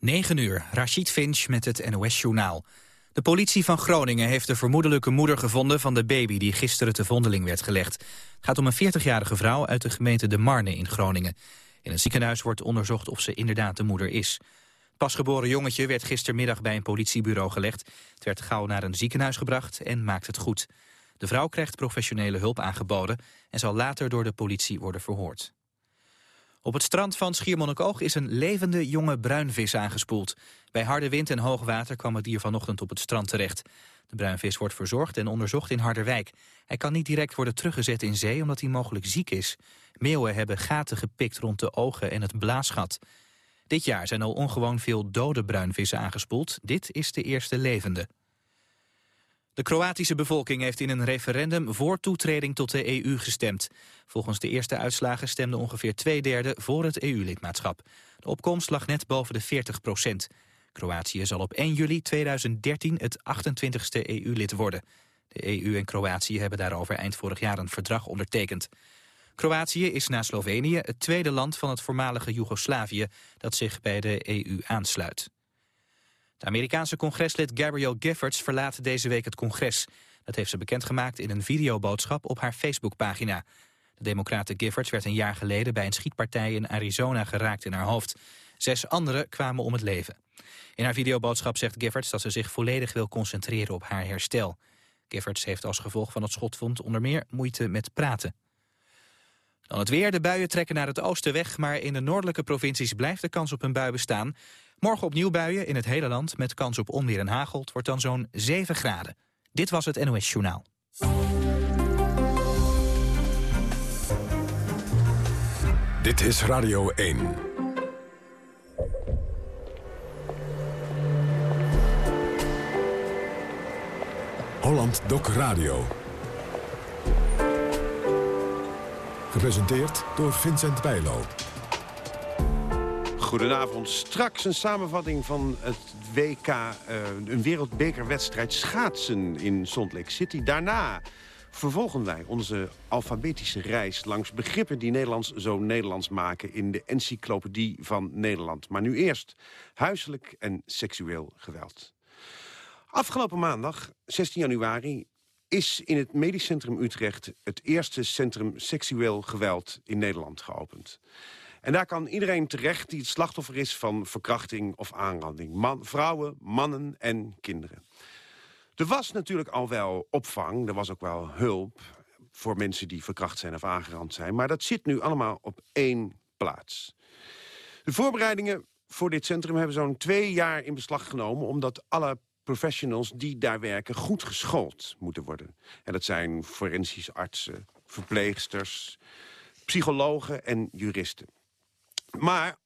9 uur, Rachid Finch met het NOS-journaal. De politie van Groningen heeft de vermoedelijke moeder gevonden van de baby die gisteren te vondeling werd gelegd. Het gaat om een 40-jarige vrouw uit de gemeente De Marne in Groningen. In een ziekenhuis wordt onderzocht of ze inderdaad de moeder is. Het pasgeboren jongetje werd gistermiddag bij een politiebureau gelegd. Het werd gauw naar een ziekenhuis gebracht en maakt het goed. De vrouw krijgt professionele hulp aangeboden en zal later door de politie worden verhoord. Op het strand van Schiermonnikoog is een levende jonge bruinvis aangespoeld. Bij harde wind en hoog water kwam het dier vanochtend op het strand terecht. De bruinvis wordt verzorgd en onderzocht in Harderwijk. Hij kan niet direct worden teruggezet in zee omdat hij mogelijk ziek is. Meeuwen hebben gaten gepikt rond de ogen en het blaasgat. Dit jaar zijn al ongewoon veel dode bruinvissen aangespoeld. Dit is de eerste levende. De Kroatische bevolking heeft in een referendum voor toetreding tot de EU gestemd. Volgens de eerste uitslagen stemde ongeveer twee derde voor het EU-lidmaatschap. De opkomst lag net boven de 40 procent. Kroatië zal op 1 juli 2013 het 28ste EU-lid worden. De EU en Kroatië hebben daarover eind vorig jaar een verdrag ondertekend. Kroatië is na Slovenië het tweede land van het voormalige Joegoslavië dat zich bij de EU aansluit. De Amerikaanse congreslid Gabrielle Giffords verlaat deze week het congres. Dat heeft ze bekendgemaakt in een videoboodschap op haar Facebookpagina. De democrate Giffords werd een jaar geleden bij een schietpartij in Arizona geraakt in haar hoofd. Zes anderen kwamen om het leven. In haar videoboodschap zegt Giffords dat ze zich volledig wil concentreren op haar herstel. Giffords heeft als gevolg van het schotwond onder meer moeite met praten. Dan het weer. De buien trekken naar het oosten weg, maar in de noordelijke provincies blijft de kans op een bui bestaan. Morgen opnieuw buien in het hele land met kans op onweer en hagel. Wordt dan zo'n 7 graden. Dit was het NOS Journaal. Dit is Radio 1. Holland Doc Radio. Gepresenteerd door Vincent Bijlo. Goedenavond. Straks een samenvatting van het WK, uh, een wereldbekerwedstrijd schaatsen in Salt Lake City. Daarna vervolgen wij onze alfabetische reis langs begrippen die Nederlands zo Nederlands maken in de encyclopedie van Nederland. Maar nu eerst huiselijk en seksueel geweld. Afgelopen maandag, 16 januari, is in het Medisch Centrum Utrecht het eerste centrum seksueel geweld in Nederland geopend. En daar kan iedereen terecht die het slachtoffer is van verkrachting of aanranding. Man, vrouwen, mannen en kinderen. Er was natuurlijk al wel opvang, er was ook wel hulp... voor mensen die verkracht zijn of aangerand zijn. Maar dat zit nu allemaal op één plaats. De voorbereidingen voor dit centrum hebben zo'n twee jaar in beslag genomen... omdat alle professionals die daar werken goed geschoold moeten worden. En dat zijn forensische artsen, verpleegsters, psychologen en juristen. Maar,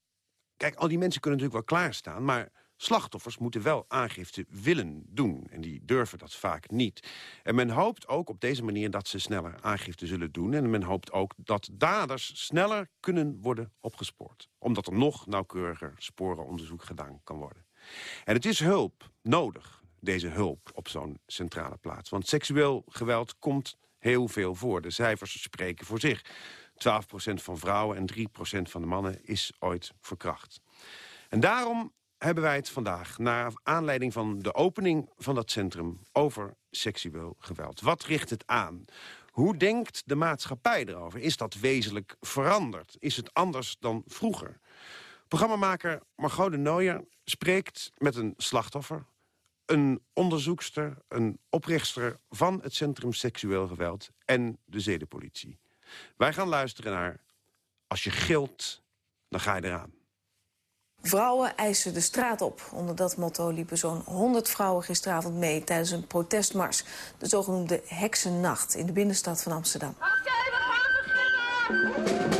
kijk, al die mensen kunnen natuurlijk wel klaarstaan... maar slachtoffers moeten wel aangifte willen doen. En die durven dat vaak niet. En men hoopt ook op deze manier dat ze sneller aangifte zullen doen. En men hoopt ook dat daders sneller kunnen worden opgespoord. Omdat er nog nauwkeuriger sporenonderzoek gedaan kan worden. En het is hulp nodig, deze hulp op zo'n centrale plaats. Want seksueel geweld komt heel veel voor. De cijfers spreken voor zich. 12% van vrouwen en 3% van de mannen is ooit verkracht. En daarom hebben wij het vandaag, naar aanleiding van de opening van dat centrum... over seksueel geweld. Wat richt het aan? Hoe denkt de maatschappij erover? Is dat wezenlijk veranderd? Is het anders dan vroeger? Programmamaker Margot de spreekt met een slachtoffer... een onderzoekster, een oprichter van het Centrum Seksueel Geweld... en de zedenpolitie. Wij gaan luisteren naar Als je gilt, dan ga je eraan. Vrouwen eisen de straat op. Onder dat motto liepen zo'n 100 vrouwen gisteravond mee... tijdens een protestmars. De zogenoemde Heksennacht in de binnenstad van Amsterdam. Oké, we gaan beginnen!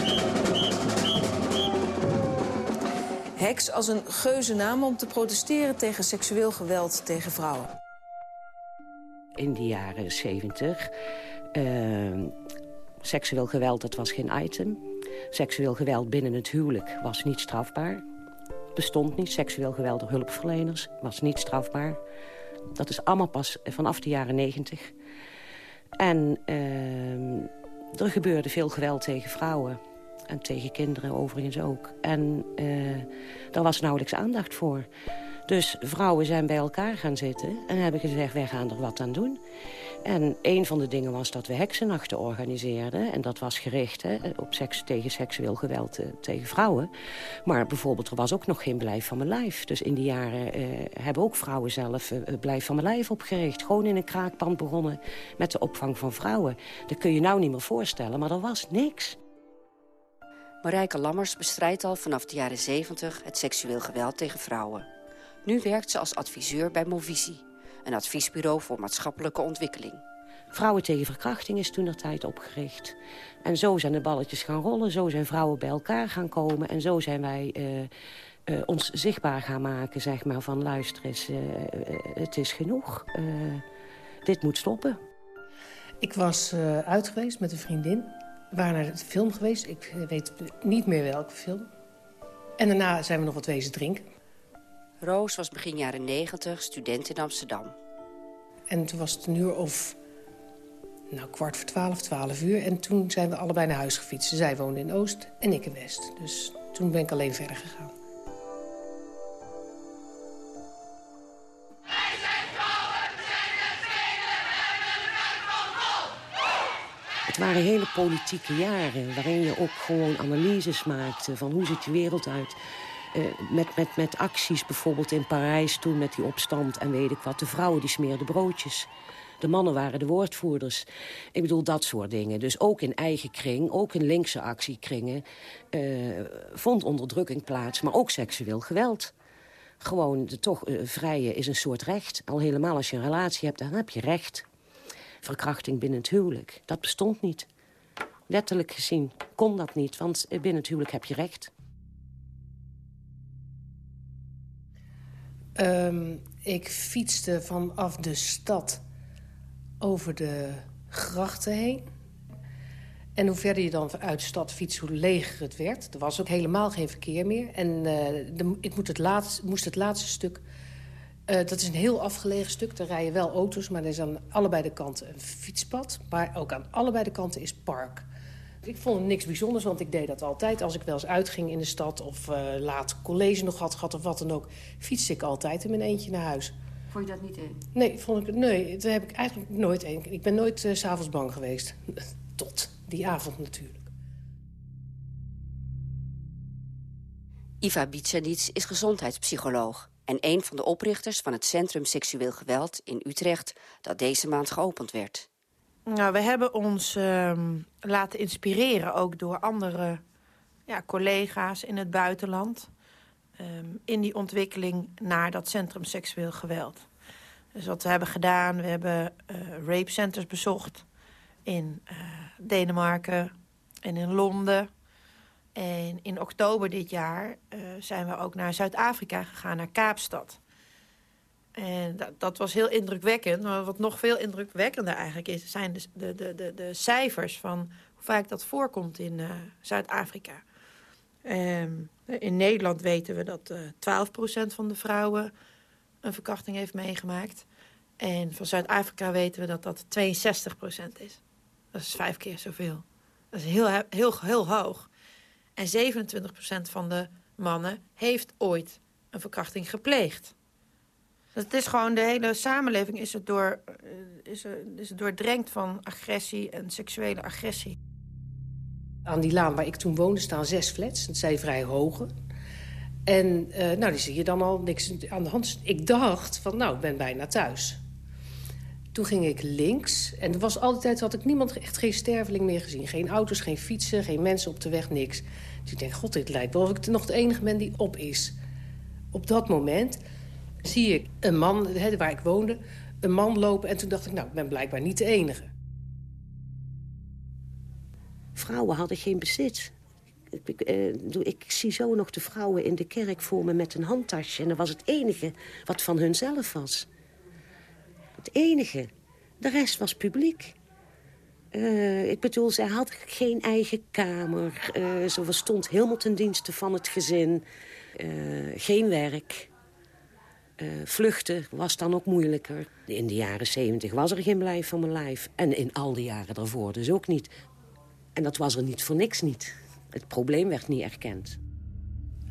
Heks als een geuze naam om te protesteren tegen seksueel geweld tegen vrouwen. In de jaren 70 Seksueel geweld, dat was geen item. Seksueel geweld binnen het huwelijk was niet strafbaar. Bestond niet. Seksueel geweld door hulpverleners was niet strafbaar. Dat is allemaal pas vanaf de jaren negentig. En uh, er gebeurde veel geweld tegen vrouwen. En tegen kinderen overigens ook. En uh, daar was nauwelijks aandacht voor. Dus vrouwen zijn bij elkaar gaan zitten en hebben gezegd... wij gaan er wat aan doen. En een van de dingen was dat we heksennachten organiseerden. En dat was gericht hè, op seks, tegen seksueel geweld uh, tegen vrouwen. Maar bijvoorbeeld, er was ook nog geen Blijf van mijn lijf. Dus in die jaren uh, hebben ook vrouwen zelf uh, Blijf van mijn lijf opgericht. Gewoon in een kraakpand begonnen met de opvang van vrouwen. Dat kun je nou niet meer voorstellen, maar er was niks. Marijke Lammers bestrijdt al vanaf de jaren 70 het seksueel geweld tegen vrouwen. Nu werkt ze als adviseur bij Movisie, een adviesbureau voor maatschappelijke ontwikkeling. Vrouwen tegen verkrachting is toen tijd opgericht. En zo zijn de balletjes gaan rollen, zo zijn vrouwen bij elkaar gaan komen... en zo zijn wij uh, uh, ons zichtbaar gaan maken, zeg maar, van luister eens, uh, het is genoeg. dit moet stoppen. Ik was uit geweest met een vriendin. We waren naar de film geweest, ik weet niet meer welke film. En daarna zijn we nog wat wezen drinken. Roos was begin jaren 90 student in Amsterdam. En toen was het een uur of nou, kwart voor twaalf, twaalf uur. En toen zijn we allebei naar huis gefietst. Zij woonde in Oost en ik in West. Dus toen ben ik alleen verder gegaan. Het waren hele politieke jaren waarin je ook gewoon analyses maakte... van hoe ziet de wereld uit. Uh, met, met, met acties bijvoorbeeld in Parijs toen met die opstand en weet ik wat. De vrouwen die smeerden broodjes. De mannen waren de woordvoerders. Ik bedoel, dat soort dingen. Dus ook in eigen kring, ook in linkse actiekringen... Uh, vond onderdrukking plaats, maar ook seksueel geweld. Gewoon, de toch uh, vrije is een soort recht. Al helemaal als je een relatie hebt, dan heb je recht. Verkrachting binnen het huwelijk, dat bestond niet. Letterlijk gezien kon dat niet, want binnen het huwelijk heb je recht. Um, ik fietste vanaf de stad over de grachten heen. En hoe verder je dan uit de stad fietst, hoe leger het werd. Er was ook helemaal geen verkeer meer. En uh, de, ik moet het moest het laatste stuk... Uh, dat is een heel afgelegen stuk. Daar rijden wel auto's, maar er is aan allebei de kanten een fietspad. Maar ook aan allebei de kanten is park. Ik vond het niks bijzonders, want ik deed dat altijd. Als ik wel eens uitging in de stad of uh, laat college nog had gehad of wat dan ook... fietste ik altijd in mijn eentje naar huis. Vond je dat niet eng? Nee, vond ik, nee dat heb ik eigenlijk nooit eng. Ik ben nooit uh, s'avonds bang geweest. Tot die avond natuurlijk. Iva Bicanic is gezondheidspsycholoog... en een van de oprichters van het Centrum Seksueel Geweld in Utrecht... dat deze maand geopend werd. Nou, we hebben ons uh, laten inspireren ook door andere ja, collega's in het buitenland... Um, in die ontwikkeling naar dat centrum seksueel geweld. Dus wat we hebben gedaan, we hebben uh, rape centers bezocht in uh, Denemarken en in Londen. En in oktober dit jaar uh, zijn we ook naar Zuid-Afrika gegaan, naar Kaapstad. En dat, dat, was heel indrukwekkend. Maar wat nog veel indrukwekkender eigenlijk is... zijn de, de, de, de cijfers van hoe vaak dat voorkomt in uh, Zuid-Afrika. Um, in Nederland weten we dat uh, 12% van de vrouwen een verkrachting heeft meegemaakt. En van Zuid-Afrika weten we dat dat 62% is. Dat is vijf keer zoveel. Dat is heel, heel, heel hoog. En 27% van de mannen heeft ooit een verkrachting gepleegd. Het is gewoon, de hele samenleving is het, door, is, er, is het doordrenkt van agressie en seksuele agressie. Aan die laan waar ik toen woonde staan zes flats. Het zijn vrij hoge. En uh, nou, die zie je dan al niks aan de hand. Ik dacht van, nou, ik ben bijna thuis. Toen ging ik links. En er was altijd, had ik niemand, echt geen sterveling meer gezien. Geen auto's, geen fietsen, geen mensen op de weg, niks. Dus ik denk, god, dit lijkt wel of ik nog de enige ben die op is. Op dat moment zie ik een man, waar ik woonde, een man lopen. En toen dacht ik, nou, ik ben blijkbaar niet de enige. Vrouwen hadden geen bezit. Ik, ik, eh, zie zo nog de vrouwen in de kerk voor me met een handtasje. En dat was het enige wat van hunzelf was. Het enige. De rest was publiek. Uh, ik bedoel, zij had geen eigen kamer. Uh, ze stond helemaal ten dienste van het gezin. Geen werk. Uh, vluchten was dan ook moeilijker. In de jaren zeventig was er geen blijf van mijn lijf. En in al die jaren daarvoor dus ook niet. En dat was er niet voor niks niet. Het probleem werd niet erkend.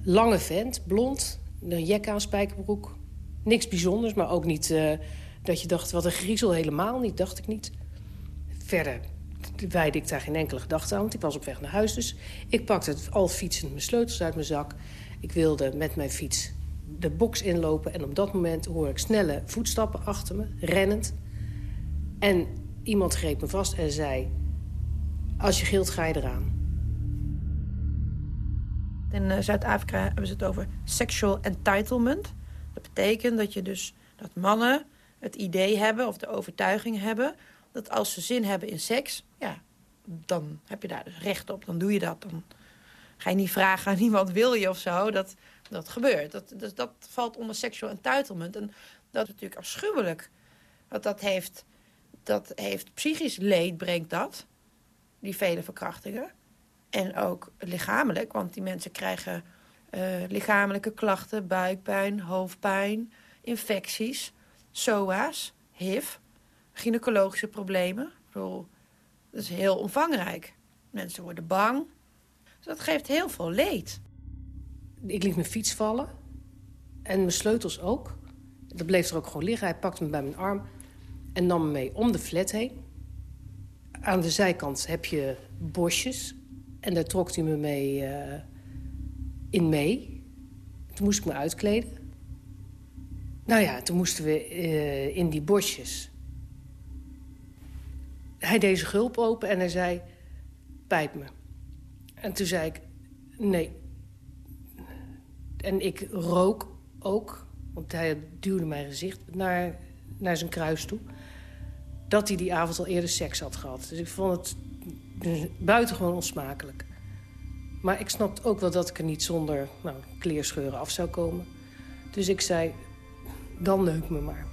Lange vent, blond, een jek aan, spijkerbroek. Niks bijzonders, maar ook niet uh, dat je dacht... wat een griezel, helemaal niet, dacht ik niet. Verder wijde ik daar geen enkele gedachte aan, want ik was op weg naar huis. Dus ik pakte het al fietsend mijn sleutels uit mijn zak. Ik wilde met mijn fiets de box inlopen. En op dat moment hoor ik snelle voetstappen achter me, rennend. En iemand greep me vast en zei... als je gilt, ga je eraan. In uh, Zuid-Afrika hebben ze het over sexual entitlement. Dat betekent dat je dus dat mannen het idee hebben of de overtuiging hebben dat als ze zin hebben in seks, ja, dan heb je daar dus recht op. Dan doe je dat. Dan ga je niet vragen aan iemand wil je of zo. Dat, dat gebeurt. Dat, dus dat valt onder sexual entitlement. En dat is natuurlijk afschuwelijk. Want dat heeft, dat heeft psychisch leed, brengt dat. Die vele verkrachtingen. En ook lichamelijk, want die mensen krijgen uh, lichamelijke klachten, buikpijn, hoofdpijn, infecties, SOA's, HIV, gynaecologische problemen. Dat is heel omvangrijk. Mensen worden bang. Dus dat geeft heel veel leed. Ik liet mijn fiets vallen. En mijn sleutels ook. Dat bleef er ook gewoon liggen. Hij pakte me bij mijn arm en nam me mee om de flat heen. Aan de zijkant heb je bosjes. En daar trok hij me mee uh, in mee. Toen moest ik me uitkleden. Nou ja, toen moesten we uh, in die bosjes. Hij deed zijn gulp open en hij zei... Pijp me. En toen zei ik... Nee. En ik rook ook. Want hij duwde mijn gezicht naar, naar zijn kruis toe. Dat hij die avond al eerder seks had gehad. Dus ik vond het buitengewoon onsmakelijk. Maar ik snapte ook wel dat ik er niet zonder nou, kleerscheuren af zou komen. Dus ik zei, dan neuk me maar.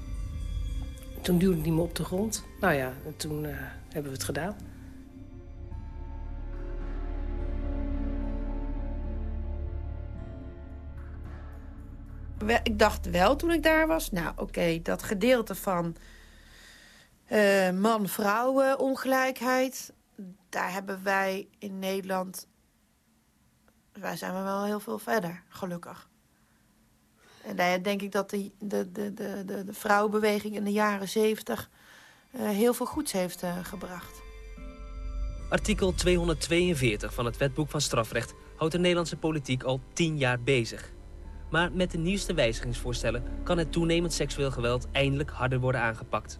Toen duwde hij me op de grond. Nou ja, en toen uh, hebben we het gedaan. Ik dacht wel toen ik daar was... nou oké, dat gedeelte van uh, man-vrouw ongelijkheid... daar hebben wij in Nederland... wij zijn we wel heel veel verder, gelukkig. En daar denk ik dat de, de, de, de, de vrouwenbeweging in de jaren zeventig... Uh, heel veel goeds heeft uh, gebracht. Artikel 242 van het Wetboek van Strafrecht houdt de Nederlandse politiek al tien jaar bezig. Maar met de nieuwste wijzigingsvoorstellen kan het toenemend seksueel geweld eindelijk harder worden aangepakt.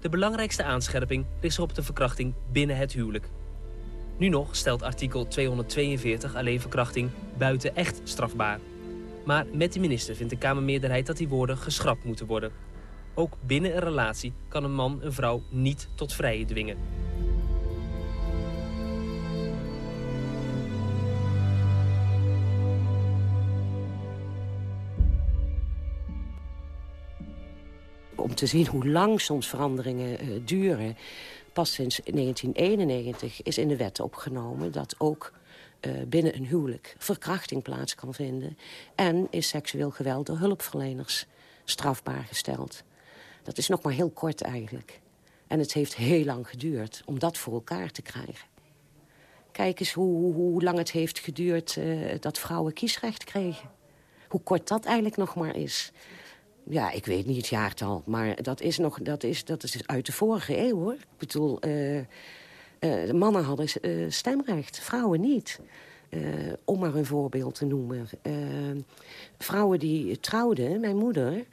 De belangrijkste aanscherping ligt op de verkrachting binnen het huwelijk. Nu nog stelt artikel 242 alleen verkrachting buiten echt strafbaar. Maar met de minister vindt de Kamermeerderheid dat die woorden geschrapt moeten worden. Ook binnen een relatie kan een man een vrouw niet tot vrije dwingen. Om te zien hoe lang soms veranderingen uh, duren... pas sinds 1991 is in de wet opgenomen dat ook uh, binnen een huwelijk verkrachting plaats kan vinden... en is seksueel geweld door hulpverleners strafbaar gesteld. Dat is nog maar heel kort eigenlijk. En het heeft heel lang geduurd om dat voor elkaar te krijgen. Kijk eens hoe, hoe lang het heeft geduurd uh, dat vrouwen kiesrecht kregen. Hoe kort dat eigenlijk nog maar is. Ja, ik weet niet het jaartal, maar dat is, nog, dat is, dat is uit de vorige eeuw, hoor. Ik bedoel, uh, uh, mannen hadden stemrecht, vrouwen niet. om maar een voorbeeld te noemen. vrouwen die trouwden, mijn moeder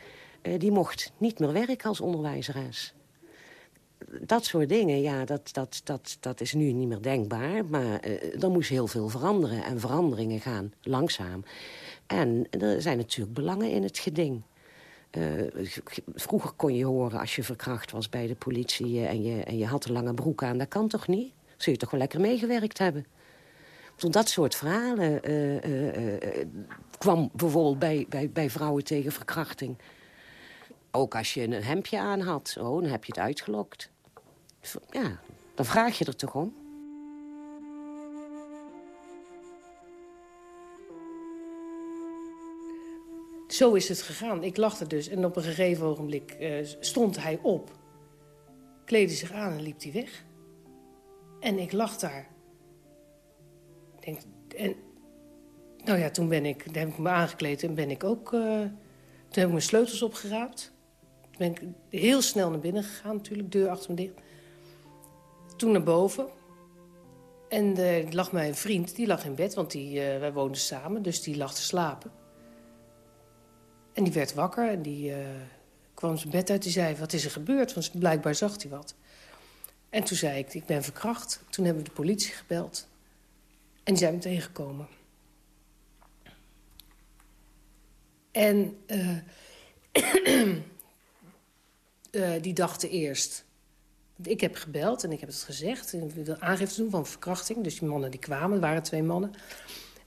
die mocht niet meer werken als onderwijzeres. Dat soort dingen, ja, dat, dat, dat, dat is nu niet meer denkbaar. Maar er moest heel veel veranderen. En veranderingen gaan langzaam. En er zijn natuurlijk belangen in het geding. Uh, vroeger kon je horen als je verkracht was bij de politie... en je, en je had een lange broek aan. Dat kan toch niet? Zul je toch wel lekker meegewerkt hebben? Toen dat soort verhalen kwam bijvoorbeeld bij, bij, bij vrouwen tegen verkrachting... Ook als je een hemdje aan had, oh, dan heb je het uitgelokt. Ja, dan vraag je er toch om. Zo is het gegaan. Ik lachte dus en op een gegeven ogenblik uh, stond hij op. Kleedde zich aan en liep hij weg. En ik lag daar. denk, en, nou ja, toen ben ik, toen heb ik me aangekleed en ben ik ook... Uh, toen heb ik mijn sleutels opgeraapt. Toen ben ik heel snel naar binnen gegaan natuurlijk, deur achter me dicht. Toen naar boven. En er lag mijn vriend, die lag in bed, want die, uh, wij woonden samen. Dus die lag te slapen. En die werd wakker en die uh, kwam zijn bed uit. Die zei, wat is er gebeurd? Want blijkbaar zag hij wat. En toen zei ik, ik ben verkracht. Toen hebben we de politie gebeld. En die zijn me tegengekomen. En uh, uh, die dachten eerst... Ik heb gebeld en ik heb het gezegd. Ik wilde aangifte doen van verkrachting. Dus die mannen die kwamen, waren twee mannen.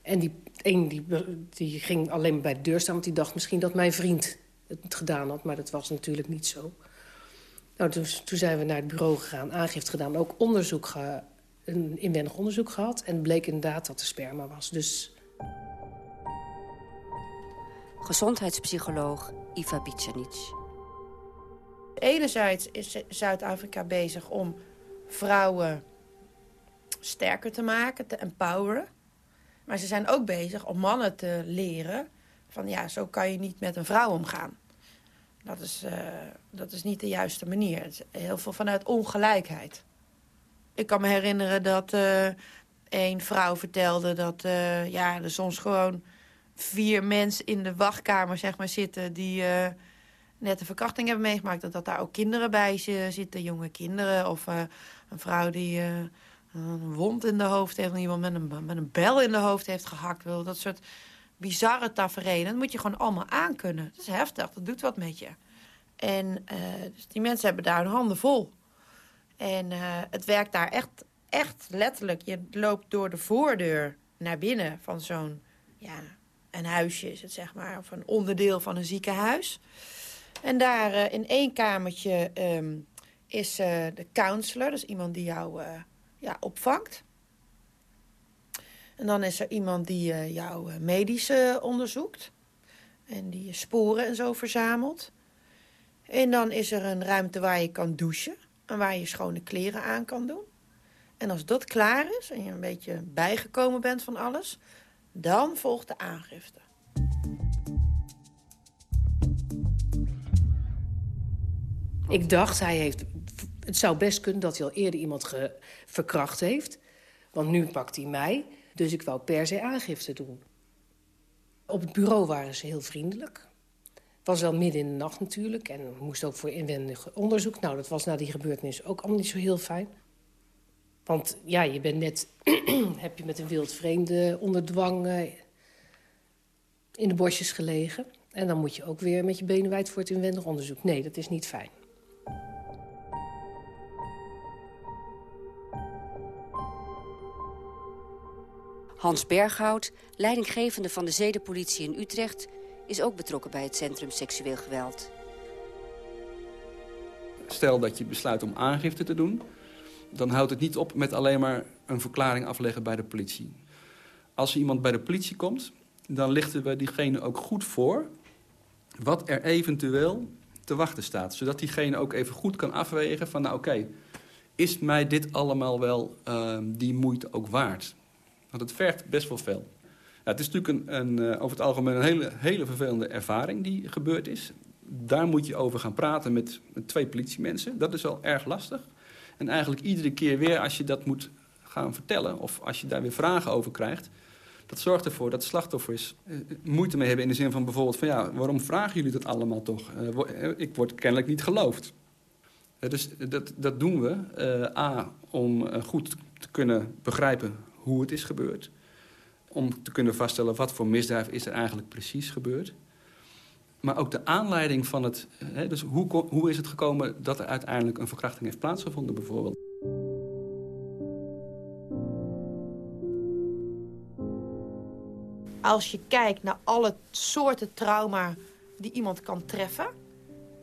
En die een die, die ging alleen bij de deur staan... want die dacht misschien dat mijn vriend het gedaan had. Maar dat was natuurlijk niet zo. Nou, dus, toen zijn we naar het bureau gegaan, aangifte gedaan... ook onderzoek ge, een inwendig onderzoek gehad. En bleek inderdaad dat er sperma was. Dus... Gezondheidspsycholoog Iva Bicanic. Enerzijds is Zuid-Afrika bezig om vrouwen sterker te maken, te empoweren. Maar ze zijn ook bezig om mannen te leren... van ja, zo kan je niet met een vrouw omgaan. Dat is, uh, dat is niet de juiste manier. Het is heel veel vanuit ongelijkheid. Ik kan me herinneren dat uh, een vrouw vertelde dat uh, ja, er soms gewoon vier mensen in de wachtkamer zeg maar, zitten die net een verkrachting hebben meegemaakt. Dat, dat daar ook kinderen bij zitten, jonge kinderen. Of een vrouw die een wond in de hoofd heeft. Of iemand met een, met een bel in de hoofd heeft gehakt. Dat soort bizarre tafereelen. Dat moet je gewoon allemaal aankunnen. Dat is heftig, dat doet wat met je. En uh, dus die mensen hebben daar hun handen vol. En uh, het werkt daar echt, echt letterlijk. Je loopt door de voordeur naar binnen van zo'n... Ja, een huisje is het, zeg maar. Of een onderdeel van een ziekenhuis. En daar uh, in één kamertje um, is de counselor. Dus iemand die jou ja, opvangt. En dan is er iemand die uh, jouw eh, medisch uh, onderzoekt. En die je sporen en zo verzamelt. En dan is er een ruimte waar je kan douchen. En waar je schone kleren aan kan doen. En als dat klaar is en je een beetje bijgekomen bent van alles... dan volgt de aangifte. Ik dacht, hij heeft, het zou best kunnen dat hij al eerder iemand verkracht heeft. Want nu pakt hij mij... Dus ik wou per se aangifte doen. Op het bureau waren ze heel vriendelijk. Was wel midden in de nacht natuurlijk. En we moesten ook voor inwendig onderzoek. Nou, dat was na die gebeurtenis ook allemaal niet zo heel fijn. Want ja, je bent net... heb je met een wild vreemde onder dwang... Uh, in de bosjes gelegen. En dan moet je ook weer met je benen wijd voor het inwendig onderzoek. Nee, dat is niet fijn. Hans Berghout, leidinggevende van de zedenpolitie in Utrecht... is ook betrokken bij het Centrum Seksueel Geweld. Stel dat je besluit om aangifte te doen... dan houdt het niet op met alleen maar een verklaring afleggen bij de politie. Als iemand bij de politie komt, dan lichten we diegene ook goed voor... wat er eventueel te wachten staat. Zodat diegene ook even goed kan afwegen van... nou oké, is mij dit allemaal wel uh, die moeite ook waard? Want het vergt best wel veel. Ja, het is natuurlijk een, een, uh, over het algemeen een hele, hele vervelende ervaring die gebeurd is. Daar moet je over gaan praten met, twee politiemensen. Dat is al erg lastig. En eigenlijk iedere keer weer als je dat moet gaan vertellen... of als je daar weer vragen over krijgt... dat zorgt ervoor dat slachtoffers uh, moeite mee hebben in de zin van bijvoorbeeld... van ja, waarom vragen jullie dat allemaal toch? Ik word kennelijk niet geloofd. dus dat, dat doen we. A, om goed te kunnen begrijpen hoe het is gebeurd. Om te kunnen vaststellen wat voor misdrijf is er eigenlijk precies gebeurd. Maar ook de aanleiding van het... Hè, dus hoe, hoe is het gekomen dat er uiteindelijk een verkrachting heeft plaatsgevonden bijvoorbeeld. Als je kijkt naar alle soorten trauma die iemand kan treffen...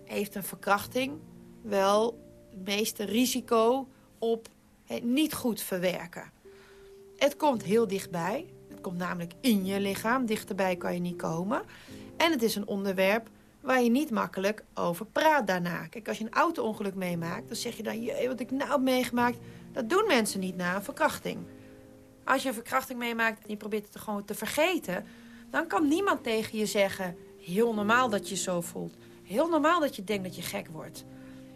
heeft een verkrachting wel het meeste risico op het niet goed verwerken. Het komt heel dichtbij. Het komt namelijk in je lichaam. Dichterbij kan je niet komen. En het is een onderwerp waar je niet makkelijk over praat daarna. Kijk, als je een auto-ongeluk meemaakt, dan zeg je dan... jee, wat ik nou heb meegemaakt, dat doen mensen niet na een verkrachting. Als je een verkrachting meemaakt en je probeert het gewoon te vergeten... dan kan niemand tegen je zeggen... heel normaal dat je zo voelt. Heel normaal dat je denkt dat je gek wordt.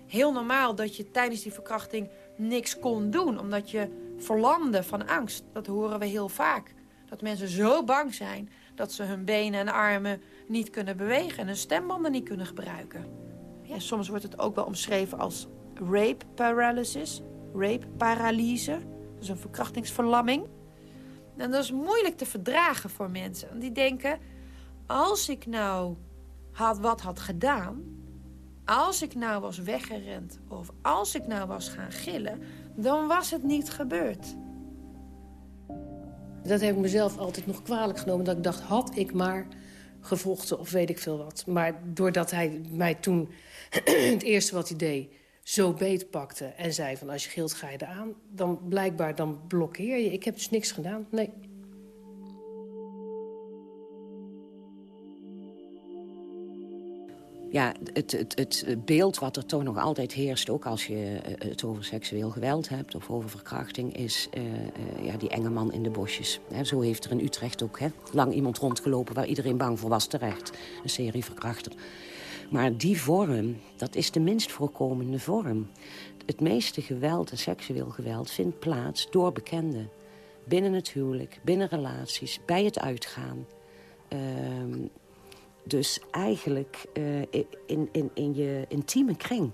Heel normaal dat je tijdens die verkrachting niks kon doen... omdat je verlamde van angst. Dat horen we heel vaak. Dat mensen zo bang zijn dat ze hun benen en armen niet kunnen bewegen... en hun stembanden niet kunnen gebruiken. Ja, soms wordt het ook wel omschreven als rape paralysis. Rape paralyse. Dus een verkrachtingsverlamming. En dat is moeilijk te verdragen voor mensen. Die denken, als ik nou had wat had gedaan... als ik nou was weggerend of als ik nou was gaan gillen... dan was het niet gebeurd. Dat heb ik mezelf altijd nog kwalijk genomen. Dat ik dacht, had ik maar gevochten of weet ik veel wat. Maar doordat hij mij toen het eerste wat hij deed zo beetpakte en zei van als je gilt ga je eraan... dan blijkbaar dan blokkeer je. Ik heb dus niks gedaan, nee. Ja, het, het, het beeld wat er toch nog altijd heerst... ook als je eh, het over seksueel geweld hebt of over verkrachting... is uh, uh, ja, die enge man in de bosjes. zo heeft er in Utrecht ook lang iemand rondgelopen... waar iedereen bang voor was terecht. Een serie verkrachter. Maar die vorm, dat is de minst voorkomende vorm. Het meeste geweld en seksueel geweld vindt plaats door bekenden. Binnen het huwelijk, binnen relaties, bij het uitgaan. Uh, dus eigenlijk uh, in, in, in je intieme kring.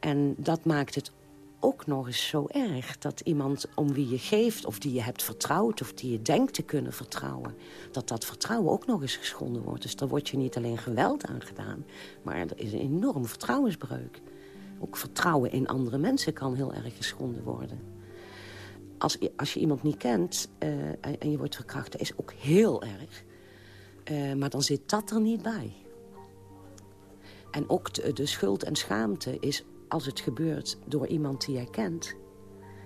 En dat maakt het ook nog eens zo erg dat iemand om wie je geeft... of die je hebt vertrouwd of die je denkt te kunnen vertrouwen... dat dat vertrouwen ook nog eens geschonden wordt. Dus dan wordt je niet alleen geweld aangedaan... maar er is een enorm vertrouwensbreuk. Ook vertrouwen in andere mensen kan heel erg geschonden worden. Als, als je iemand niet kent uh, en je wordt verkracht, is ook heel erg. Uh, maar dan zit dat er niet bij. En ook de, schuld en schaamte is als het gebeurt door iemand die jij kent,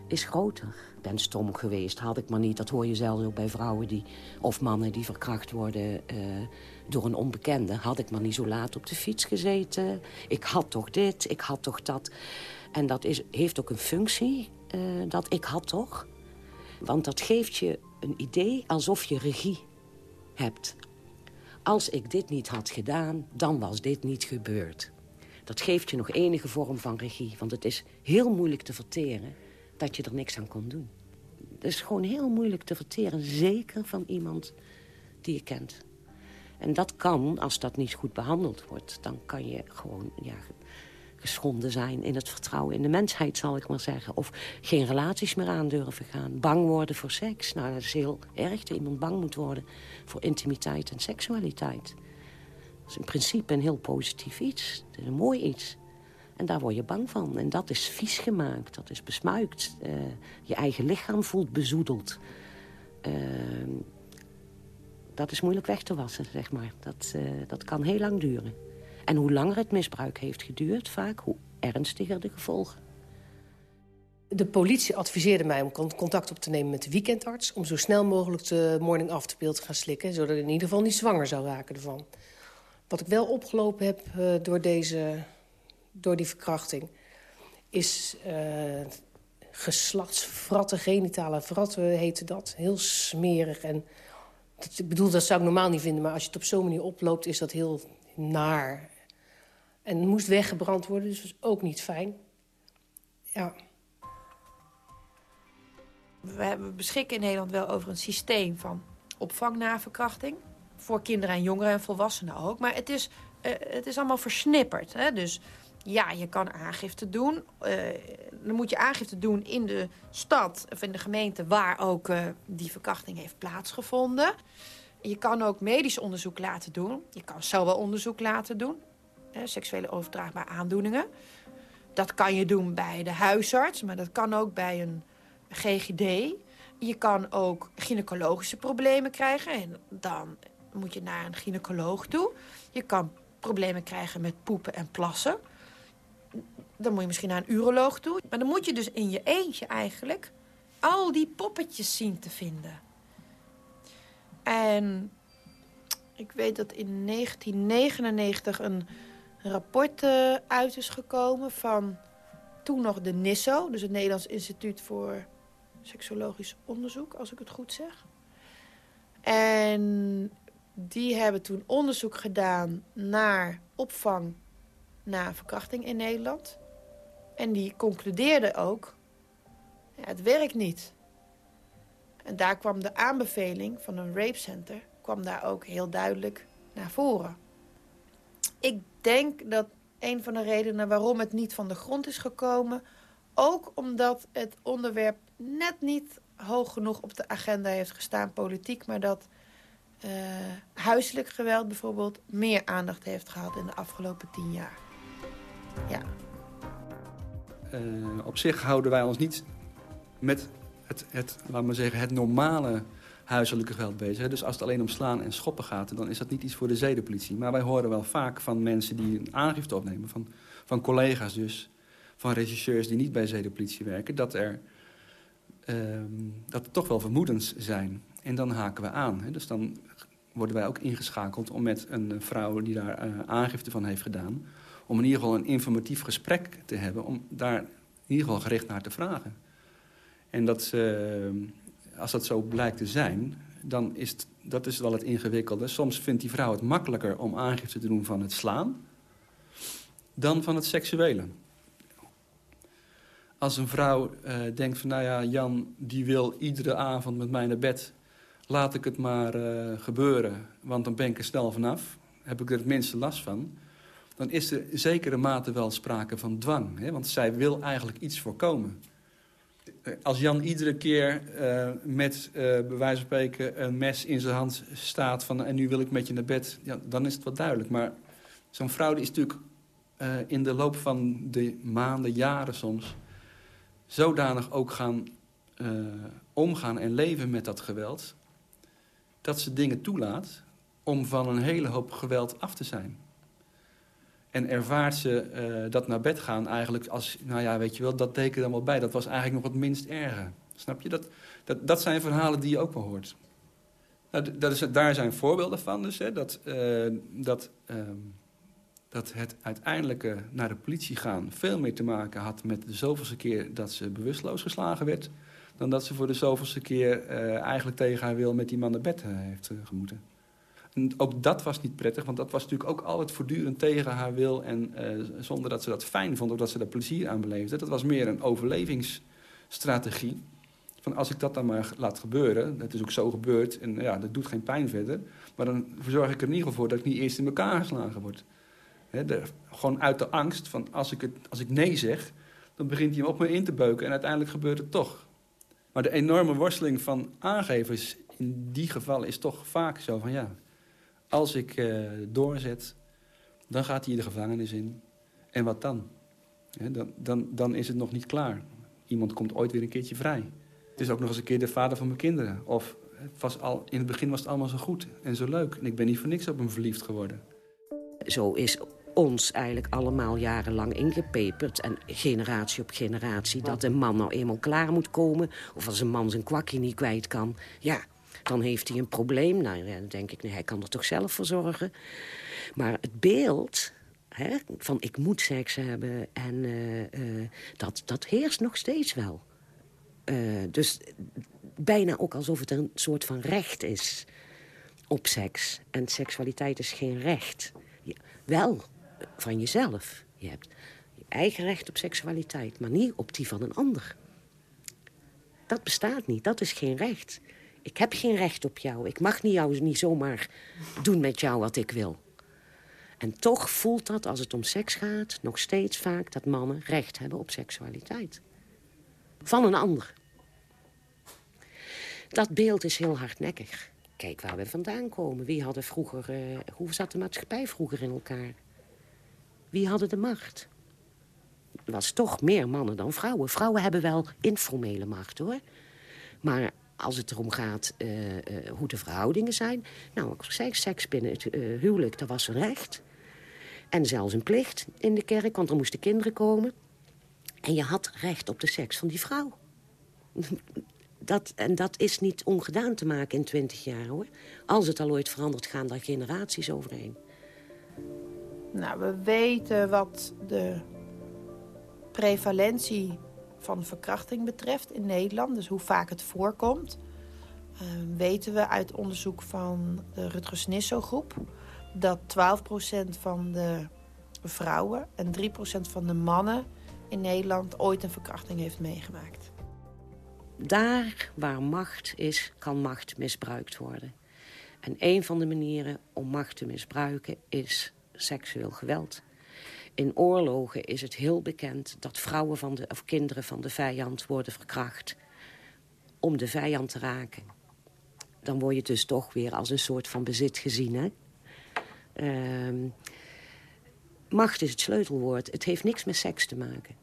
is groter. Ik ben stom geweest, had ik maar niet. Dat hoor je zelfs ook bij vrouwen die, of mannen die verkracht worden uh, door een onbekende. Had ik maar niet zo laat op de fiets gezeten. Ik had toch dit, ik had toch dat. En dat is, heeft ook een functie, uh, dat ik had toch. Want dat geeft je een idee alsof je regie hebt. Als ik dit niet had gedaan, dan was dit niet gebeurd dat geeft je nog enige vorm van regie. Want het is heel moeilijk te verteren dat je er niks aan kon doen. Het is gewoon heel moeilijk te verteren, zeker van iemand die je kent. En dat kan, als dat niet goed behandeld wordt... dan kan je gewoon ja, geschonden zijn in het vertrouwen in de mensheid, zal ik maar zeggen. Of geen relaties meer aan durven gaan. Bang worden voor seks. Nou, dat is heel erg dat iemand bang moet worden voor intimiteit en seksualiteit. Dat is in principe een heel positief iets. Het is een mooi iets. En daar word je bang van. En dat is vies gemaakt, dat is besmuikt. Uh, je eigen lichaam voelt bezoedeld. Uh, dat is moeilijk weg te wassen, zeg maar. Dat, uh, dat kan heel lang duren. En hoe langer het misbruik heeft geduurd, vaak, hoe ernstiger de gevolgen. De politie adviseerde mij om contact op te nemen met de weekendarts... om zo snel mogelijk de morning after pill te gaan slikken... zodat ik in ieder geval niet zwanger zou raken ervan. Wat ik wel opgelopen heb uh, door, deze, door die verkrachting... is uh, geslachtsvratten, genitale vratten heette dat. Heel smerig. En ik bedoel, dat zou ik normaal niet vinden... maar als je het op zo'n manier oploopt, is dat heel naar. En moest weggebrand worden, dus dat is ook niet fijn. Ja. We beschikken in Nederland wel over een systeem van opvang na verkrachting voor kinderen en jongeren en volwassenen ook. Maar het is, uh, het is allemaal versnipperd. Hè? Dus ja, je kan aangifte doen. Uh, dan moet je aangifte doen in de stad of in de gemeente... waar ook uh, die verkrachting heeft plaatsgevonden. Je kan ook medisch onderzoek laten doen. Je kan zowel onderzoek laten doen. Hè, seksuele overdraagbare aandoeningen. Dat kan je doen bij de huisarts, maar dat kan ook bij een GGD. Je kan ook gynaecologische problemen krijgen. En dan moet je naar een gynaecoloog toe. Je kan problemen krijgen met poepen en plassen. Dan moet je misschien naar een uroloog toe. Maar dan moet je dus in je eentje eigenlijk al die poppetjes zien te vinden. En ik weet dat in 1999 een rapport uit is gekomen van toen nog de NISO, dus het Nederlands Instituut voor seksuologisch onderzoek, als ik het goed zeg. En die hebben toen onderzoek gedaan naar opvang na verkrachting in Nederland. En die concludeerden ook, het werkt niet. En daar kwam de aanbeveling van een rape center kwam daar ook heel duidelijk naar voren. Ik denk dat een van de redenen waarom het niet van de grond is gekomen... ook omdat het onderwerp net niet hoog genoeg op de agenda heeft gestaan, politiek... maar dat uh, huiselijk geweld bijvoorbeeld meer aandacht heeft gehad in de afgelopen tien jaar. Ja. Uh, op zich houden wij ons niet met het, het, laat maar zeggen, het normale huiselijke geweld bezig. Dus als het alleen om slaan en schoppen gaat, dan is dat niet iets voor de zedenpolitie. Maar wij horen wel vaak van mensen die een aangifte opnemen, van, van collega's dus, van regisseurs die niet bij zedenpolitie werken, dat er, um, dat er toch wel vermoedens zijn. En dan haken we aan. Hè. Dus dan worden wij ook ingeschakeld om met een vrouw die daar uh, aangifte van heeft gedaan... om in ieder geval een informatief gesprek te hebben... om daar in ieder geval gericht naar te vragen. En dat, uh, als dat zo blijkt te zijn, dan is het, dat is wel het ingewikkelde. Soms vindt die vrouw het makkelijker om aangifte te doen van het slaan... dan van het seksuele. Als een vrouw uh, denkt van, nou ja, Jan die wil iedere avond met mij naar bed... laat ik het maar uh, gebeuren, want dan ben ik er snel vanaf. Heb ik er het minste last van. Dan is er zekere mate wel sprake van dwang. Hè? Want zij wil eigenlijk iets voorkomen. Als Jan iedere keer uh, met, uh, bij wijze van spreken, een mes in zijn hand staat van... en nu wil ik met je naar bed, dan is het wat duidelijk. Maar zo'n vrouw die is natuurlijk uh, in de loop van de maanden, jaren soms... zodanig ook gaan omgaan en leven met dat geweld... dat ze dingen toelaat om van een hele hoop geweld af te zijn. En ervaart ze uh, dat naar bed gaan eigenlijk als, nou ja, weet je wel, dat er dan wel bij. Dat was eigenlijk nog het minst erge. Snap je? Dat, dat, dat zijn verhalen die je ook wel hoort. Nou, dat is, daar zijn voorbeelden van dus, hè, dat, uh, dat, uh, dat het uiteindelijke naar de politie gaan veel meer te maken had met de zoveelste keer dat ze bewusteloos geslagen werd, dan dat ze voor de zoveelste keer uh, eigenlijk tegen haar wil met die man naar bed heeft gemoeten. En ook dat was niet prettig, want dat was natuurlijk ook altijd voortdurend tegen haar wil... en uh, zonder dat ze dat fijn vond, of dat ze daar plezier aan beleefde. Dat was meer een overlevingsstrategie. Van als ik dat dan maar laat gebeuren, dat is ook zo gebeurd... en ja, dat doet geen pijn verder... maar dan zorg ik er in ieder geval voor dat ik niet eerst in elkaar geslagen word. Gewoon uit de angst van als ik, het, als ik nee zeg... dan begint hij op me in te beuken en uiteindelijk gebeurt het toch. Maar de enorme worsteling van aangevers in die gevallen is toch vaak zo van... ja als ik uh, doorzet, dan gaat hij de gevangenis in. En wat dan? dan, dan? Dan is het nog niet klaar. Iemand komt ooit weer een keertje vrij. Het is ook nog eens een keer de vader van mijn kinderen. Of het was al, in het begin was het allemaal zo goed en zo leuk. En ik ben niet voor niks op hem verliefd geworden. Zo is ons eigenlijk allemaal jarenlang ingepeperd. En generatie op generatie. Dat een man nou eenmaal klaar moet komen. Of als een man zijn kwakje niet kwijt kan. Ja, dan heeft hij een probleem. Nou, dan denk ik, nee, hij kan er toch zelf voor zorgen. Maar het beeld hè, van ik moet seks hebben... en uh, uh, dat, dat heerst nog steeds wel. Uh, dus bijna ook alsof het een soort van recht is op seks. En seksualiteit is geen recht. Wel van jezelf. Je hebt je eigen recht op seksualiteit, maar niet op die van een ander. Dat bestaat niet, dat is geen recht. Ik heb geen recht op jou. Ik mag niet jou niet zomaar doen met jou wat ik wil. En toch voelt dat, als het om seks gaat, nog steeds vaak... dat mannen recht hebben op seksualiteit. Van een ander. Dat beeld is heel hardnekkig. Kijk waar we vandaan komen. Wie hadden vroeger... Uh, hoe zat de maatschappij vroeger in elkaar? Wie hadden de macht? Er was toch meer mannen dan vrouwen. Vrouwen hebben wel informele macht, hoor. Maar als het erom gaat uh, uh, hoe de verhoudingen zijn. Nou, ik zei, seks binnen het uh, huwelijk, dat was een recht. En zelfs een plicht in de kerk, want er moesten kinderen komen. En je had recht op de seks van die vrouw. Dat, en dat is niet ongedaan te maken in twintig jaar, hoor. Als het al ooit verandert, gaan daar generaties overheen. Nou, we weten wat de prevalentie van verkrachting betreft in Nederland, dus hoe vaak het voorkomt, uh, weten we uit onderzoek van de Rutgers Nisso groep dat 12% van de vrouwen en 3% van de mannen in Nederland ooit een verkrachting heeft meegemaakt. Daar waar macht is, kan macht misbruikt worden. En een van de manieren om macht te misbruiken is seksueel geweld. In oorlogen is het heel bekend dat vrouwen van de, of kinderen van de vijand worden verkracht om de vijand te raken. Dan word je dus toch weer als een soort van bezit gezien. Hè? Uh, macht is het sleutelwoord. Het heeft niks met seks te maken.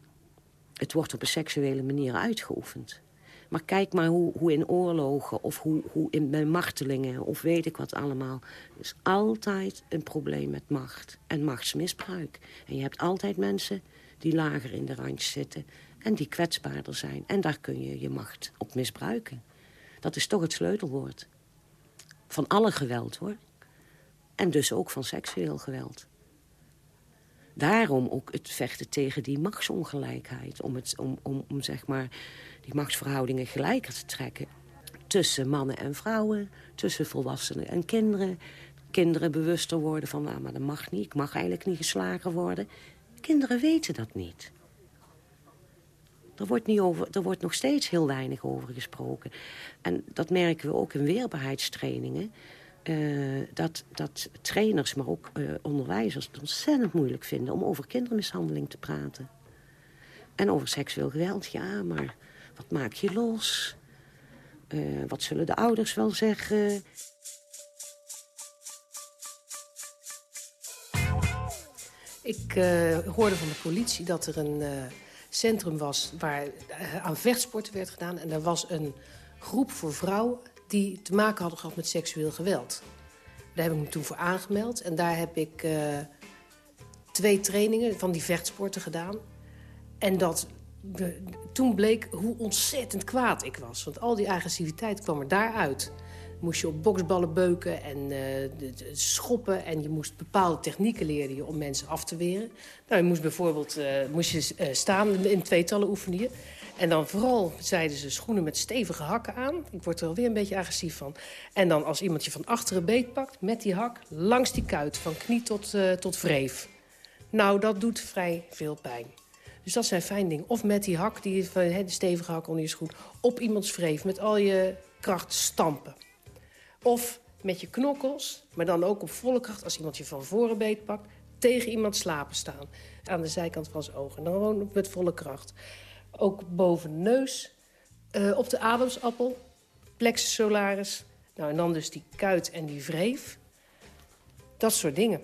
Het wordt op een seksuele manier uitgeoefend. Maar kijk maar hoe, hoe in oorlogen of hoe, hoe in, bij martelingen of weet ik wat allemaal. Er is altijd een probleem met macht en machtsmisbruik. En je hebt altijd mensen die lager in de randje zitten en die kwetsbaarder zijn. En daar kun je je macht op misbruiken. Dat is toch het sleutelwoord. Van alle geweld, hoor. En dus ook van seksueel geweld. Daarom ook het vechten tegen die machtsongelijkheid. Om, het, om, om, om zeg maar die machtsverhoudingen gelijker te trekken. Tussen mannen en vrouwen, tussen volwassenen en kinderen. Kinderen bewuster worden van, nou, maar dat mag niet. Ik mag eigenlijk niet geslagen worden. Kinderen weten dat niet. Er wordt, niet over, er wordt nog steeds heel weinig over gesproken. En dat merken we ook in weerbaarheidstrainingen. Uh, dat, dat trainers, maar ook uh, onderwijzers het ontzettend moeilijk vinden... om over kindermishandeling te praten. En over seksueel geweld, ja, maar wat maak je los? Uh, wat zullen de ouders wel zeggen? Ik hoorde van de politie dat er een centrum was... waar aan vechtsporten werd gedaan. En er was een groep voor vrouwen die te maken hadden gehad met seksueel geweld. Daar heb ik me toen voor aangemeld. En daar heb ik twee trainingen van die vechtsporten gedaan. En dat, toen bleek hoe ontzettend kwaad ik was. Want al die agressiviteit kwam er daaruit. Moest je op boksballen beuken en uh, schoppen. En je moest bepaalde technieken leren om mensen af te weren. Nou, je moest bijvoorbeeld uh, moest je, staan in tweetallen oefenen. En dan vooral zeiden ze schoenen met stevige hakken aan. Ik word er alweer een beetje agressief van. En dan als iemand je van achteren beet pakt met die hak... langs die kuit, van knie tot, tot wreef. Nou, dat doet vrij veel pijn. Dus dat zijn fijn dingen. Of met die hak, die, de stevige hak onder je schoen... op iemands wreef, met al je kracht stampen. Of met je knokkels, maar dan ook op volle kracht... als iemand je van voren beet pakt, tegen iemand slapen staan. Aan de zijkant van zijn ogen. Dan gewoon met volle kracht. Ook boven neus, uh, op de ademsappel, plexus solaris. Nou, en dan dus die kuit en die wreef. Dat soort dingen.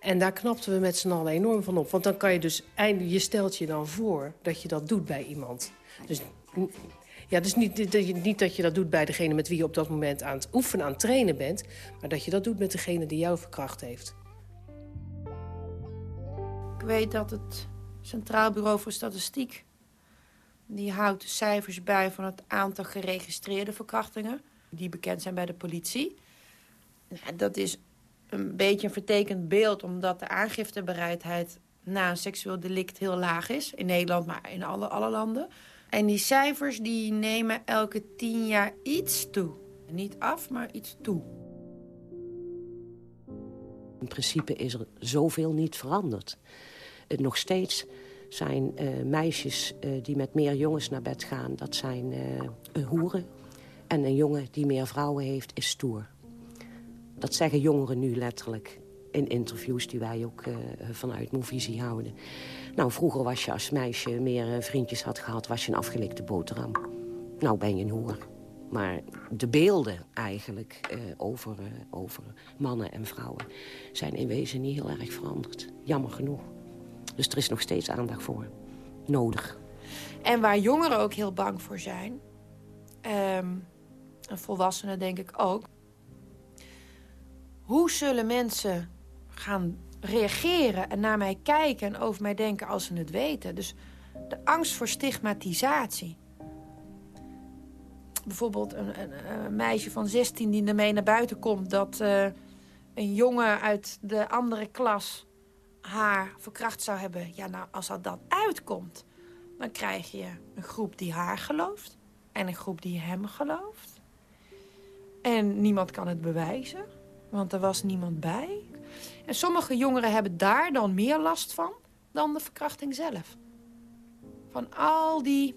En daar knapten we met z'n allen enorm van op. Want dan kan je dus eindelijk, je stelt je dan voor dat je dat doet bij iemand. Dus, ja, dus niet, niet dat je dat doet bij degene met wie je op dat moment aan het oefenen, aan het trainen bent. Maar dat je dat doet met degene die jou verkracht heeft. Ik weet dat het Centraal Bureau voor Statistiek die houdt cijfers bij van het aantal geregistreerde verkrachtingen... die bekend zijn bij de politie. Dat is een beetje een vertekend beeld... omdat de aangiftebereidheid na een seksueel delict heel laag is. In Nederland, maar in alle, alle landen. En die cijfers die nemen elke tien jaar iets toe. Niet af, maar iets toe. In principe is er zoveel niet veranderd. Nog steeds zijn uh, meisjes uh, die met meer jongens naar bed gaan, dat zijn hoeren. En een jongen die meer vrouwen heeft, is stoer. Dat zeggen jongeren nu letterlijk in interviews die wij ook vanuit Movisie houden. Nou, vroeger was je als meisje meer vriendjes had gehad, was je een afgelikte boterham. Nou ben je een hoer. Maar de beelden eigenlijk over, over mannen en vrouwen zijn in wezen niet heel erg veranderd. Jammer genoeg. Dus er is nog steeds aandacht voor. Nodig. En waar jongeren ook heel bang voor zijn... En volwassenen denk ik ook... hoe zullen mensen gaan reageren en naar mij kijken... en over mij denken als ze het weten? Dus de angst voor stigmatisatie. Bijvoorbeeld een, een, meisje van 16 die ermee naar buiten komt... dat uh, een jongen uit de andere klas haar verkracht zou hebben... ja, nou, als dat dan uitkomt... Dan krijg je een groep die haar gelooft en een groep die hem gelooft. En niemand kan het bewijzen, want er was niemand bij. En sommige jongeren hebben daar dan meer last van dan de verkrachting zelf. Van al die,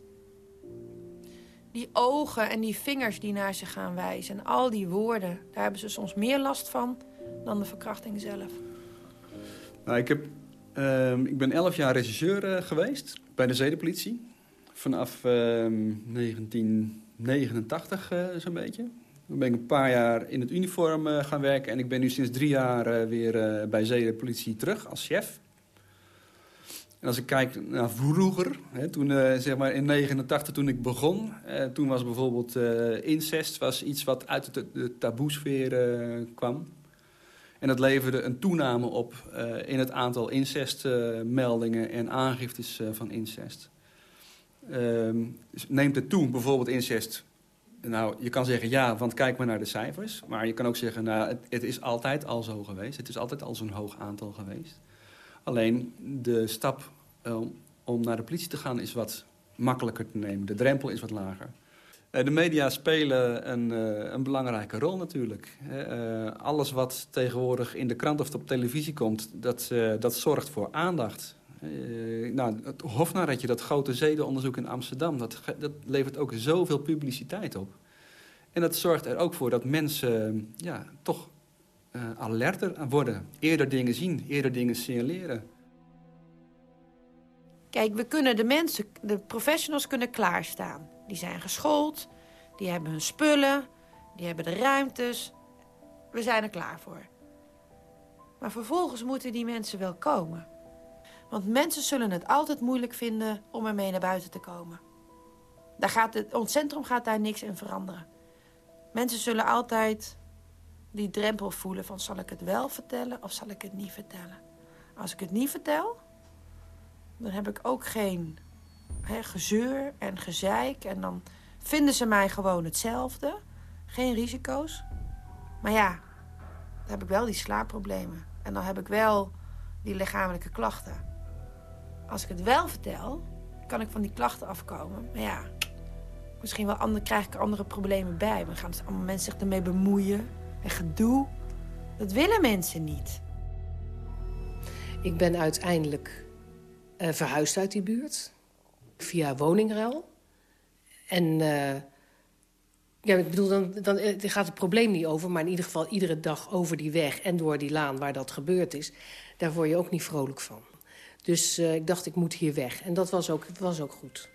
die ogen en die vingers die naar ze gaan wijzen. En al die woorden, daar hebben ze soms meer last van dan de verkrachting zelf. Nou, ik, heb, ehm, ik ben elf jaar regisseur uh, geweest bij de zedenpolitie. Vanaf 1989 uh, zo'n beetje. Toen ben ik een paar jaar in het uniform uh, gaan werken. En ik ben nu sinds drie jaar uh, weer bij zedenpolitie terug als chef. En als ik kijk naar vroeger, hè, toen, zeg maar in 89 toen ik begon... toen was bijvoorbeeld incest was iets wat uit de, de taboesfeer kwam. En dat leverde een toename op in het aantal incestmeldingen en aangiftes van incest. Ehm, dus neemt het toe, bijvoorbeeld incest? Nou, je kan zeggen ja, want kijk maar naar de cijfers. Maar je kan ook zeggen, nou, het, het is altijd al zo geweest. Het is altijd al zo'n hoog aantal geweest. Alleen de stap om naar de politie te gaan is wat makkelijker te nemen. De drempel is wat lager. Eh, de media spelen een, uh, een belangrijke rol natuurlijk. Alles wat tegenwoordig in de krant of op televisie komt, dat, dat zorgt voor aandacht. Nou, het Hofnarretje, dat grote zedenonderzoek in Amsterdam, dat, dat levert ook zoveel publiciteit op. En dat zorgt er ook voor dat mensen ja, toch alerter worden. Eerder dingen zien, eerder dingen signaleren. Kijk, we kunnen de mensen, de professionals kunnen klaarstaan. Die zijn geschoold, die hebben hun spullen, die hebben de ruimtes. We zijn er klaar voor. Maar vervolgens moeten die mensen wel komen. Want mensen zullen het altijd moeilijk vinden om ermee naar buiten te komen. Daar gaat het, ons centrum gaat daar niks in veranderen. Mensen zullen altijd die drempel voelen van zal ik het wel vertellen of zal ik het niet vertellen. Als ik het niet vertel, dan heb ik ook geen gezeur en gezeik. En dan vinden ze mij gewoon hetzelfde. Geen risico's. Maar ja, dan heb ik wel die slaapproblemen. En dan heb ik wel die lichamelijke klachten. Als ik het wel vertel, kan ik van die klachten afkomen. Maar ja, misschien wel andere, krijg ik er andere problemen bij. Dan gaan dus allemaal mensen zich ermee bemoeien. En gedoe. Dat willen mensen niet. Ik ben uiteindelijk uh, verhuisd uit die buurt via woningruil. En uh, ja, ik bedoel, dan, dan eh, gaat het probleem niet over... maar in ieder geval iedere dag over die weg en door die laan waar dat gebeurd is... daar word je ook niet vrolijk van. Dus uh, ik dacht, ik moet hier weg. En dat was ook, was ook goed.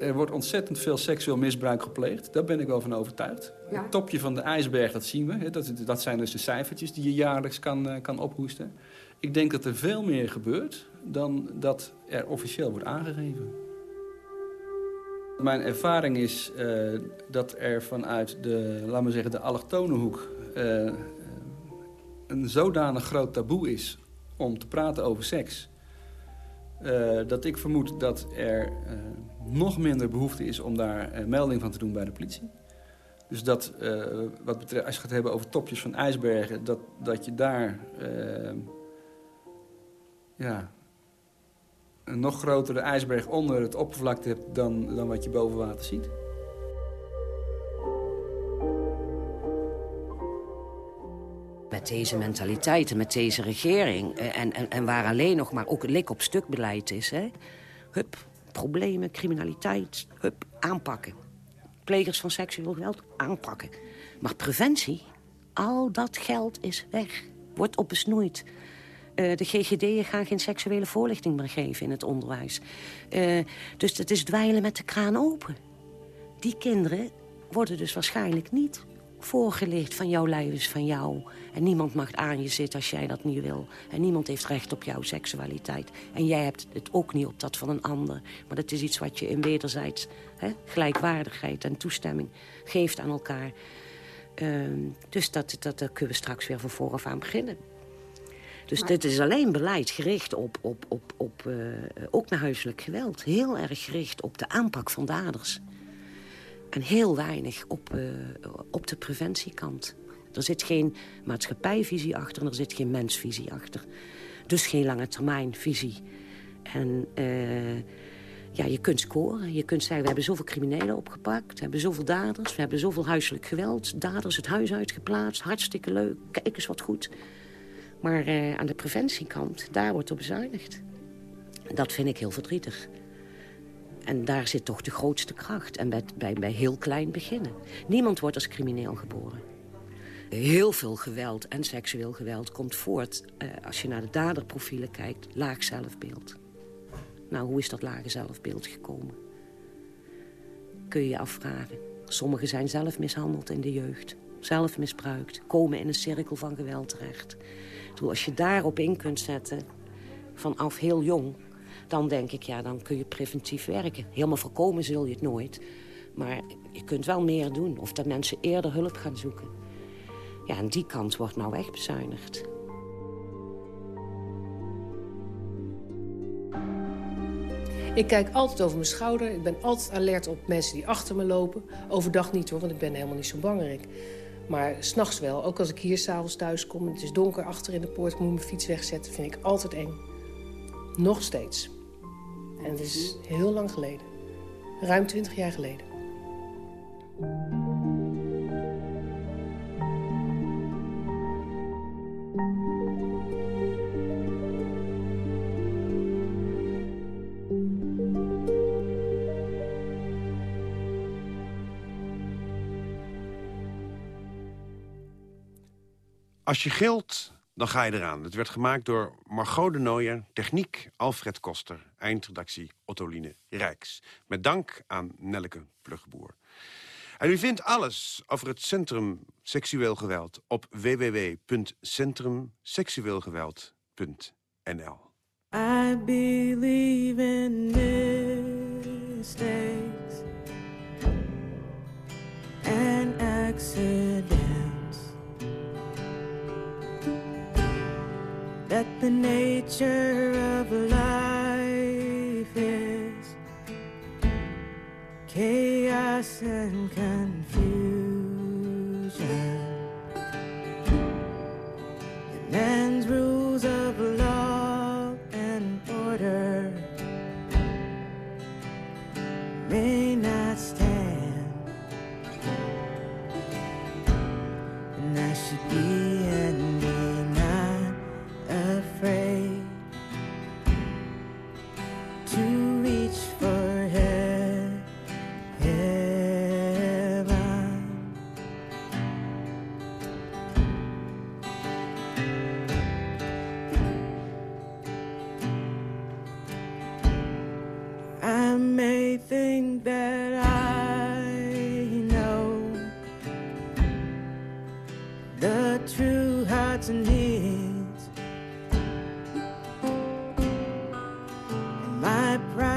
Er wordt ontzettend veel seksueel misbruik gepleegd. Daar ben ik wel van overtuigd. Ja. Het topje van de ijsberg, dat zien we. Dat, dat zijn dus de cijfertjes die je jaarlijks kan, kan ophoesten. Ik denk dat er veel meer gebeurt dan dat er officieel wordt aangegeven. Mijn ervaring is uh, dat er vanuit de, laten we zeggen, de allochtone hoek... Uh, een zodanig groot taboe is om te praten over seks... Uh, dat ik vermoed dat er nog minder behoefte is om daar melding van te doen bij de politie. Dus dat, wat betreft, als je gaat hebben over topjes van ijsbergen... dat, dat je daar ja, een nog grotere ijsberg onder het oppervlakte hebt dan, dan wat je boven water ziet. Met deze mentaliteit en met deze regering... Eh, en, en, en waar alleen nog maar ook lik op stuk beleid is... Hè? Hup, problemen, criminaliteit, hup, aanpakken. Plegers van seksueel geweld, aanpakken. Maar preventie, al dat geld is weg. Wordt opbesnoeid. Uh, de GGD'en gaan geen seksuele voorlichting meer geven in het onderwijs. Uh, dus het is dweilen met de kraan open. Die kinderen worden dus waarschijnlijk niet voorgelicht van jouw lijf is van jou. En niemand mag aan je zitten als jij dat niet wil. En niemand heeft recht op jouw seksualiteit. En jij hebt het ook niet op dat van een ander. Maar dat is iets wat je in wederzijds hè, gelijkwaardigheid en toestemming geeft aan elkaar. Uh, dus dat, dat, daar kunnen we straks weer van vooraf aan beginnen. Dus dit is alleen beleid gericht op, op, op, op uh, ook naar huiselijk geweld. Heel erg gericht op de aanpak van daders. En heel weinig op, uh, op de preventiekant. Er zit geen maatschappijvisie achter en er zit geen mensvisie achter. Dus geen lange termijn visie. En uh, ja, je kunt scoren. Je kunt zeggen, we hebben zoveel criminelen opgepakt. We hebben zoveel daders. We hebben zoveel huiselijk geweld. Daders het huis uitgeplaatst. Hartstikke leuk. Kijk eens wat goed. Maar uh, aan de preventiekant, daar wordt op bezuinigd. Dat vind ik heel verdrietig. En daar zit toch de grootste kracht. En bij, bij, bij heel klein beginnen. Niemand wordt als crimineel geboren. Heel veel geweld en seksueel geweld komt voort... Uh, als je naar de daderprofielen kijkt, laag zelfbeeld. Nou, hoe is dat lage zelfbeeld gekomen? Kun je je afvragen. Sommigen zijn zelf mishandeld in de jeugd. Zelf misbruikt. Komen in een cirkel van geweld terecht. als je daarop in kunt zetten, vanaf heel jong... dan denk ik, ja, dan kun je preventief werken. Helemaal voorkomen zul je het nooit. Maar je kunt wel meer doen. Of dat mensen eerder hulp gaan zoeken. Ja, en die kant wordt nou echt bezuinigd. Ik kijk altijd over mijn schouder. Ik ben altijd alert op mensen die achter me lopen. Overdag niet hoor, want ik ben helemaal niet zo bangerik. Maar s'nachts wel. Ook als ik hier s'avonds thuis kom het is donker achter in de poort... moet mijn fiets wegzetten, vind ik altijd eng. Nog steeds. En het is heel lang geleden. Ruim twintig jaar geleden. Als je gilt, dan ga je eraan. Het werd gemaakt door Margot de Nooijer, techniek Alfred Koster... eindredactie Ottoline Rijks. Met dank aan Nelleke Plugboer. En u vindt alles over het Centrum Seksueel Geweld... op www.centrumseksueelgeweld.nl I believe in mistakes and accidents the nature of life is chaos and confusion. my pride.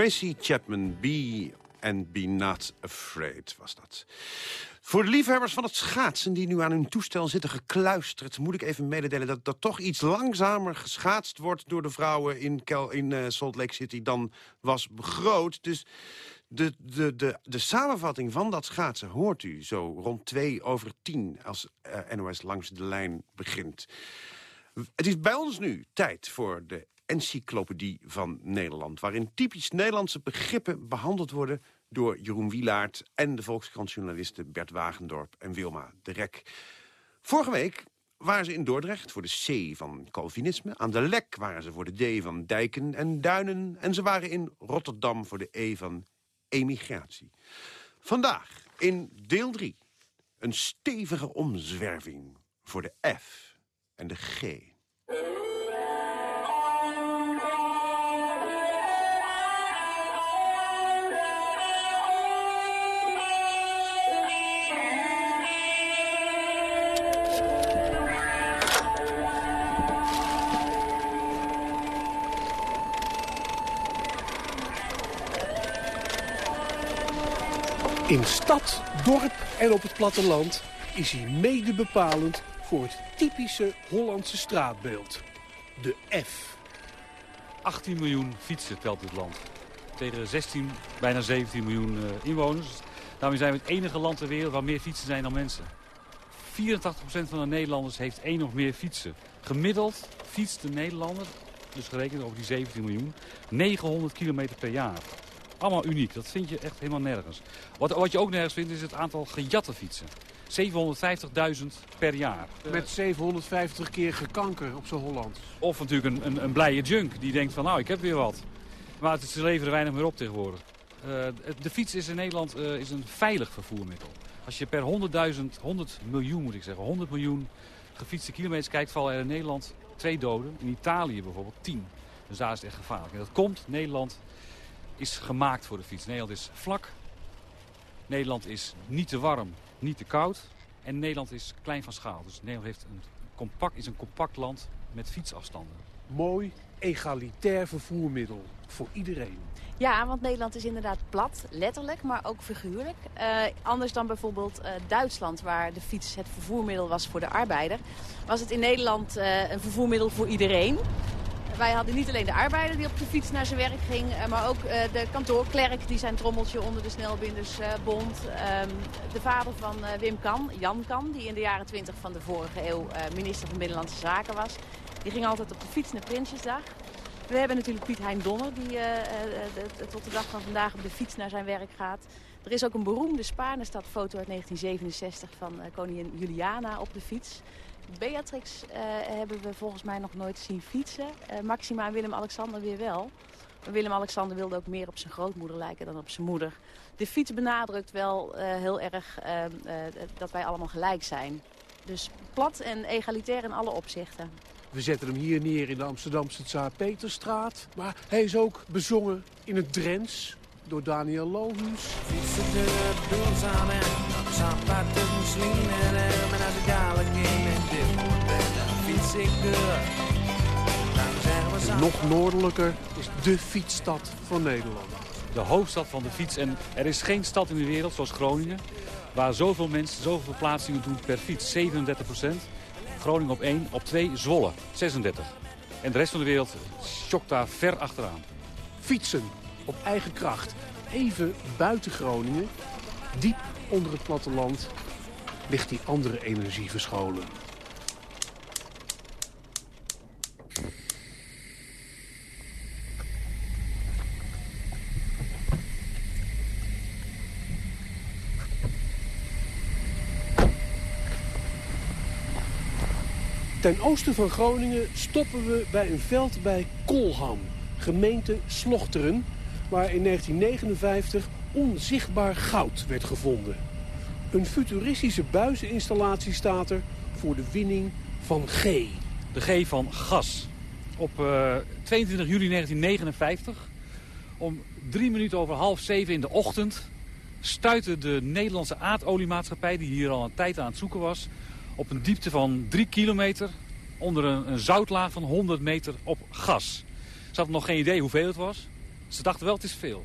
Tracy Chapman, Be and Be Not Afraid, was dat. Voor de liefhebbers van het schaatsen die nu aan hun toestel zitten gekluisterd... moet ik even mededelen dat er toch iets langzamer geschaatst wordt... door de vrouwen in, in uh, Salt Lake City dan was begroot. Dus de, de, de, de samenvatting van dat schaatsen hoort u zo rond twee over tien... als eh, NOS langs de lijn begint. Het is bij ons nu tijd voor de encyclopedie van Nederland... waarin typisch Nederlandse begrippen behandeld worden... door Jeroen Wielaert en de Volkskrantjournalisten Bert Wagendorp en Wilma de Rek. Vorige week waren ze in Dordrecht voor de C van Calvinisme. Aan de Lek waren ze voor de D van dijken en duinen. En ze waren in Rotterdam voor de E van emigratie. Vandaag in deel 3 een stevige omzwerving voor de F en de G. In stad, dorp en op het platteland is hij mede bepalend voor het typische Hollandse straatbeeld. De F. 18 miljoen fietsen telt dit land. Tegen 16, bijna 17 miljoen uh, inwoners. Daarmee zijn we het enige land ter wereld waar meer fietsen zijn dan mensen. 84% van de Nederlanders heeft één of meer fietsen. Gemiddeld fietst de Nederlander, dus gerekend over die 17 miljoen, 900 kilometer per jaar. Allemaal uniek, dat vind je echt helemaal nergens. Wat, wat je ook nergens vindt is het aantal gejatte fietsen. 750.000 per jaar. Met 750 keer gekanker op zo'n Holland. Of natuurlijk een, een, een blije junk die denkt van nou, ik heb weer wat. Maar het, ze leveren weinig meer op tegenwoordig. Uh, de fiets is in Nederland uh, is een veilig vervoermiddel. Als je per 100.000, 100 miljoen moet ik zeggen, 100 miljoen gefietste kilometers kijkt, vallen er in Nederland twee doden. In Italië bijvoorbeeld 10. Dus daar is het echt gevaarlijk. En dat komt, Nederland is gemaakt voor de fiets. Nederland is vlak. Nederland is niet te warm, niet te koud. En Nederland is klein van schaal. Dus Nederland heeft een compact, is een compact land met fietsafstanden. Mooi, egalitair vervoermiddel voor iedereen. Ja, want Nederland is inderdaad plat, letterlijk, maar ook figuurlijk. Uh, anders dan bijvoorbeeld uh, Duitsland, waar de fiets het vervoermiddel was voor de arbeider... was het in Nederland uh, een vervoermiddel voor iedereen. Wij hadden niet alleen de arbeider die op de fiets naar zijn werk ging, eh, maar ook eh, de kantoorklerk die zijn trommeltje onder de snelbinders eh, bond. Ehm, de vader van Wim Kan, Jan Kan, die in de jaren 20 van de vorige eeuw minister van Binnenlandse Zaken was. Die ging altijd op de fiets naar Prinsjesdag. We hebben natuurlijk Piet Hein Donner, die tot de dag van vandaag op de fiets naar zijn werk gaat. Er is ook een beroemde Spaarnestad-foto uit 1967 van koningin Juliana op de fiets. Beatrix uh, hebben we volgens mij nog nooit zien fietsen. Uh, Maxima en Willem-Alexander weer wel. Willem-Alexander wilde ook meer op zijn grootmoeder lijken dan op zijn moeder. De fiets benadrukt wel uh, heel erg dat wij allemaal gelijk zijn. Dus plat en egalitair in alle opzichten. We zetten hem hier neer in de Amsterdamse Tsaar Peterstraat. Maar hij is ook bezongen in het Drents door Daniel Lohuus. Fietsen de en slingen en als ik dadelijk Nog noordelijker is de fietsstad van Nederland. De hoofdstad van de fiets. En er is geen stad in de wereld, zoals Groningen... waar zoveel mensen, zoveel verplaatsingen doen per fiets. 37 procent. Groningen op 1, op 2 Zwolle, 36. En de rest van de wereld schokt daar ver achteraan. Fietsen op eigen kracht. Even buiten Groningen, diep onder het platteland, ligt die andere energie verscholen. Ten oosten van Groningen stoppen we bij een veld bij Kolham, gemeente Slochteren, waar in 1959 onzichtbaar goud werd gevonden. Een futuristische buizeninstallatie staat er voor de winning van G. De G van gas. Op uh, eh, 22 juli 1959, om drie minuten over half zeven in de ochtend... stuitte de Nederlandse aardoliemaatschappij, die hier al een tijd aan het zoeken was op een diepte van 3 kilometer onder een, een zoutlaag van 100 meter op gas. Ze hadden nog geen idee hoeveel het was. Ze dachten wel, het is veel.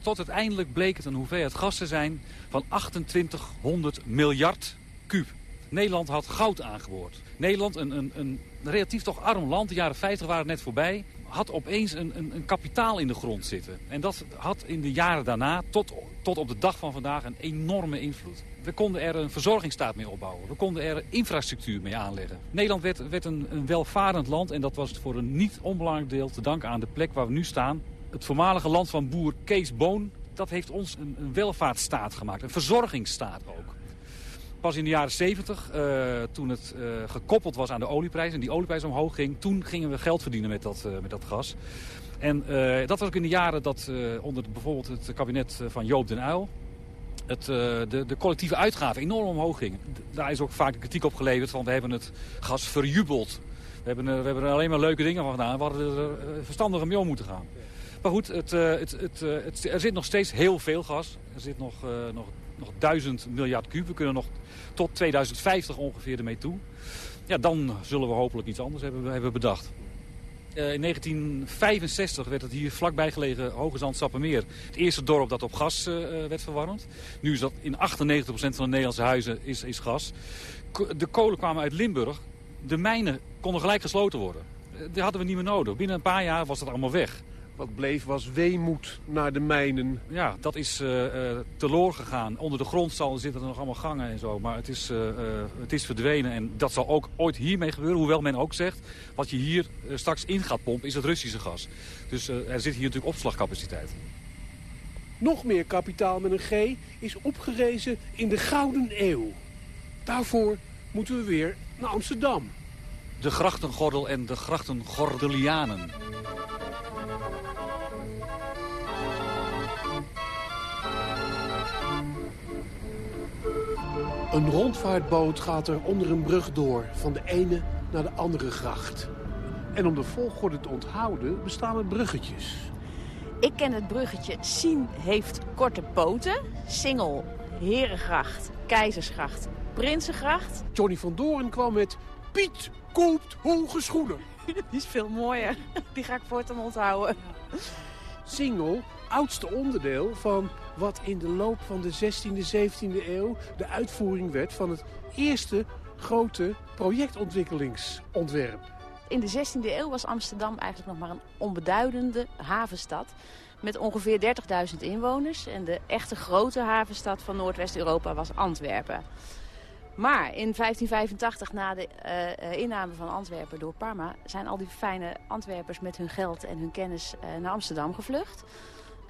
Tot uiteindelijk bleek het een hoeveelheid gas te zijn van 2800 miljard kuub. Nederland had goud aangeboord. Nederland, een, een, een relatief toch arm land, de jaren 50 waren net voorbij... had opeens een, een, een kapitaal in de grond zitten. En dat had in de jaren daarna, tot, tot op de dag van vandaag, een enorme invloed. We konden er een verzorgingsstaat mee opbouwen. We konden er infrastructuur mee aanleggen. Nederland werd, werd een, een welvarend land en dat was voor een niet onbelangrijk deel te danken aan de plek waar we nu staan. Het voormalige land van boer Kees Boon, dat heeft ons een, een welvaartsstaat gemaakt. Een verzorgingsstaat ook. Pas in de jaren 70, toen het gekoppeld was aan de olieprijs en die olieprijs omhoog ging... toen gingen we geld verdienen met dat, met dat gas. En dat was ook in de jaren dat onder bijvoorbeeld het kabinet van Joop den Uyl het, de, de, collectieve uitgaven enorm omhoog gingen. Daar is ook vaak de kritiek op geleverd van we hebben het gas verjubeld. We hebben, we hebben er alleen maar leuke dingen van gedaan. We hadden er verstandiger mee om moeten gaan. Maar goed, het, het, er zit nog steeds heel veel gas. Er zit nog, nog, nog duizend miljard kub. We kunnen nog tot 2050 ongeveer ermee toe. Ja, dan zullen we hopelijk iets anders hebben, hebben bedacht. Uh, in 1965 werd het hier vlakbij gelegen Hoge Sappemeer het eerste dorp dat op gas uh, werd verwarmd. Nu is dat in 98% van de Nederlandse huizen is, is gas. de kolen kwamen uit Limburg. De mijnen konden gelijk gesloten worden. Die hadden we niet meer nodig. Binnen een paar jaar was dat allemaal weg. Wat bleef was weemoed naar de mijnen. Ja, dat is uh, teloor gegaan. Onder de grond zitten er nog allemaal gangen en zo. Maar het is, uh, het is verdwenen. En dat zal ook ooit hiermee gebeuren. Hoewel men ook zegt, wat je hier straks in gaat pompen is het Russische gas. Dus er zit hier natuurlijk opslagcapaciteit. Nog meer kapitaal met een G is opgerezen in de Gouden Eeuw. Daarvoor moeten we weer naar Amsterdam. De grachtengordel en de grachtengordelianen. Een rondvaartboot gaat er onder een brug door, van de ene naar de andere gracht. En om de volgorde te onthouden bestaan er bruggetjes. Ik ken het bruggetje Sien heeft korte poten. Singel, Herengracht, Keizersgracht, Prinsengracht. Johnny van Doorn kwam met Piet koopt hoge schoenen. Die is veel mooier. Die ga ik voortaan onthouden. Singel, oudste onderdeel van wat in de loop van de 16e, 17e eeuw de uitvoering werd van het eerste grote projectontwikkelingsontwerp. In de 16e eeuw was Amsterdam eigenlijk nog maar een onbeduidende havenstad met ongeveer 30.000 inwoners. En de echte grote havenstad van Noordwest-Europa was Antwerpen. Maar in 1585, na de uh, inname van Antwerpen door Parma... zijn al die fijne Antwerpers met hun geld en hun kennis uh, naar Amsterdam gevlucht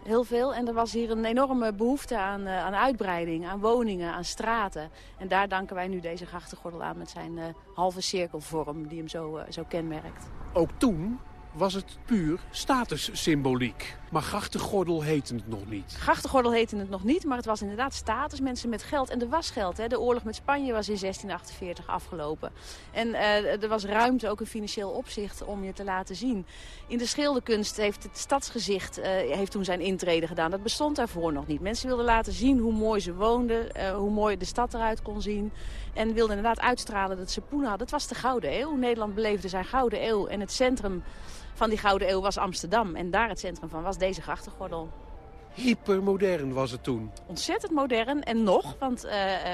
heel veel. En er was hier een enorme behoefte aan, uh, aan uitbreiding, aan woningen, aan straten. En daar danken wij nu deze grachtengordel aan met zijn uh, halve cirkelvorm die hem zo, uh, zo kenmerkt. Ook toen was het puur statussymboliek. Maar grachtengordel heette het nog niet. Grachtengordel heette het nog niet, maar het was inderdaad status. Mensen met geld. En er was geld. Hè. De oorlog met Spanje was in 1648 afgelopen. En uh, er was ruimte, ook in financieel opzicht, om je te laten zien. In de schilderkunst heeft het stadsgezicht uh, heeft toen zijn intrede gedaan. Dat bestond daarvoor nog niet. Mensen wilden laten zien hoe mooi ze woonden, uh, hoe mooi de stad eruit kon zien. En wilden inderdaad uitstralen dat ze poen hadden. Het was de Gouden Eeuw. Nederland beleefde zijn Gouden Eeuw. En het centrum van die Gouden Eeuw was Amsterdam. En daar het centrum van was deze grachtengordel. Hypermodern was het toen. Ontzettend modern en nog. Want uh,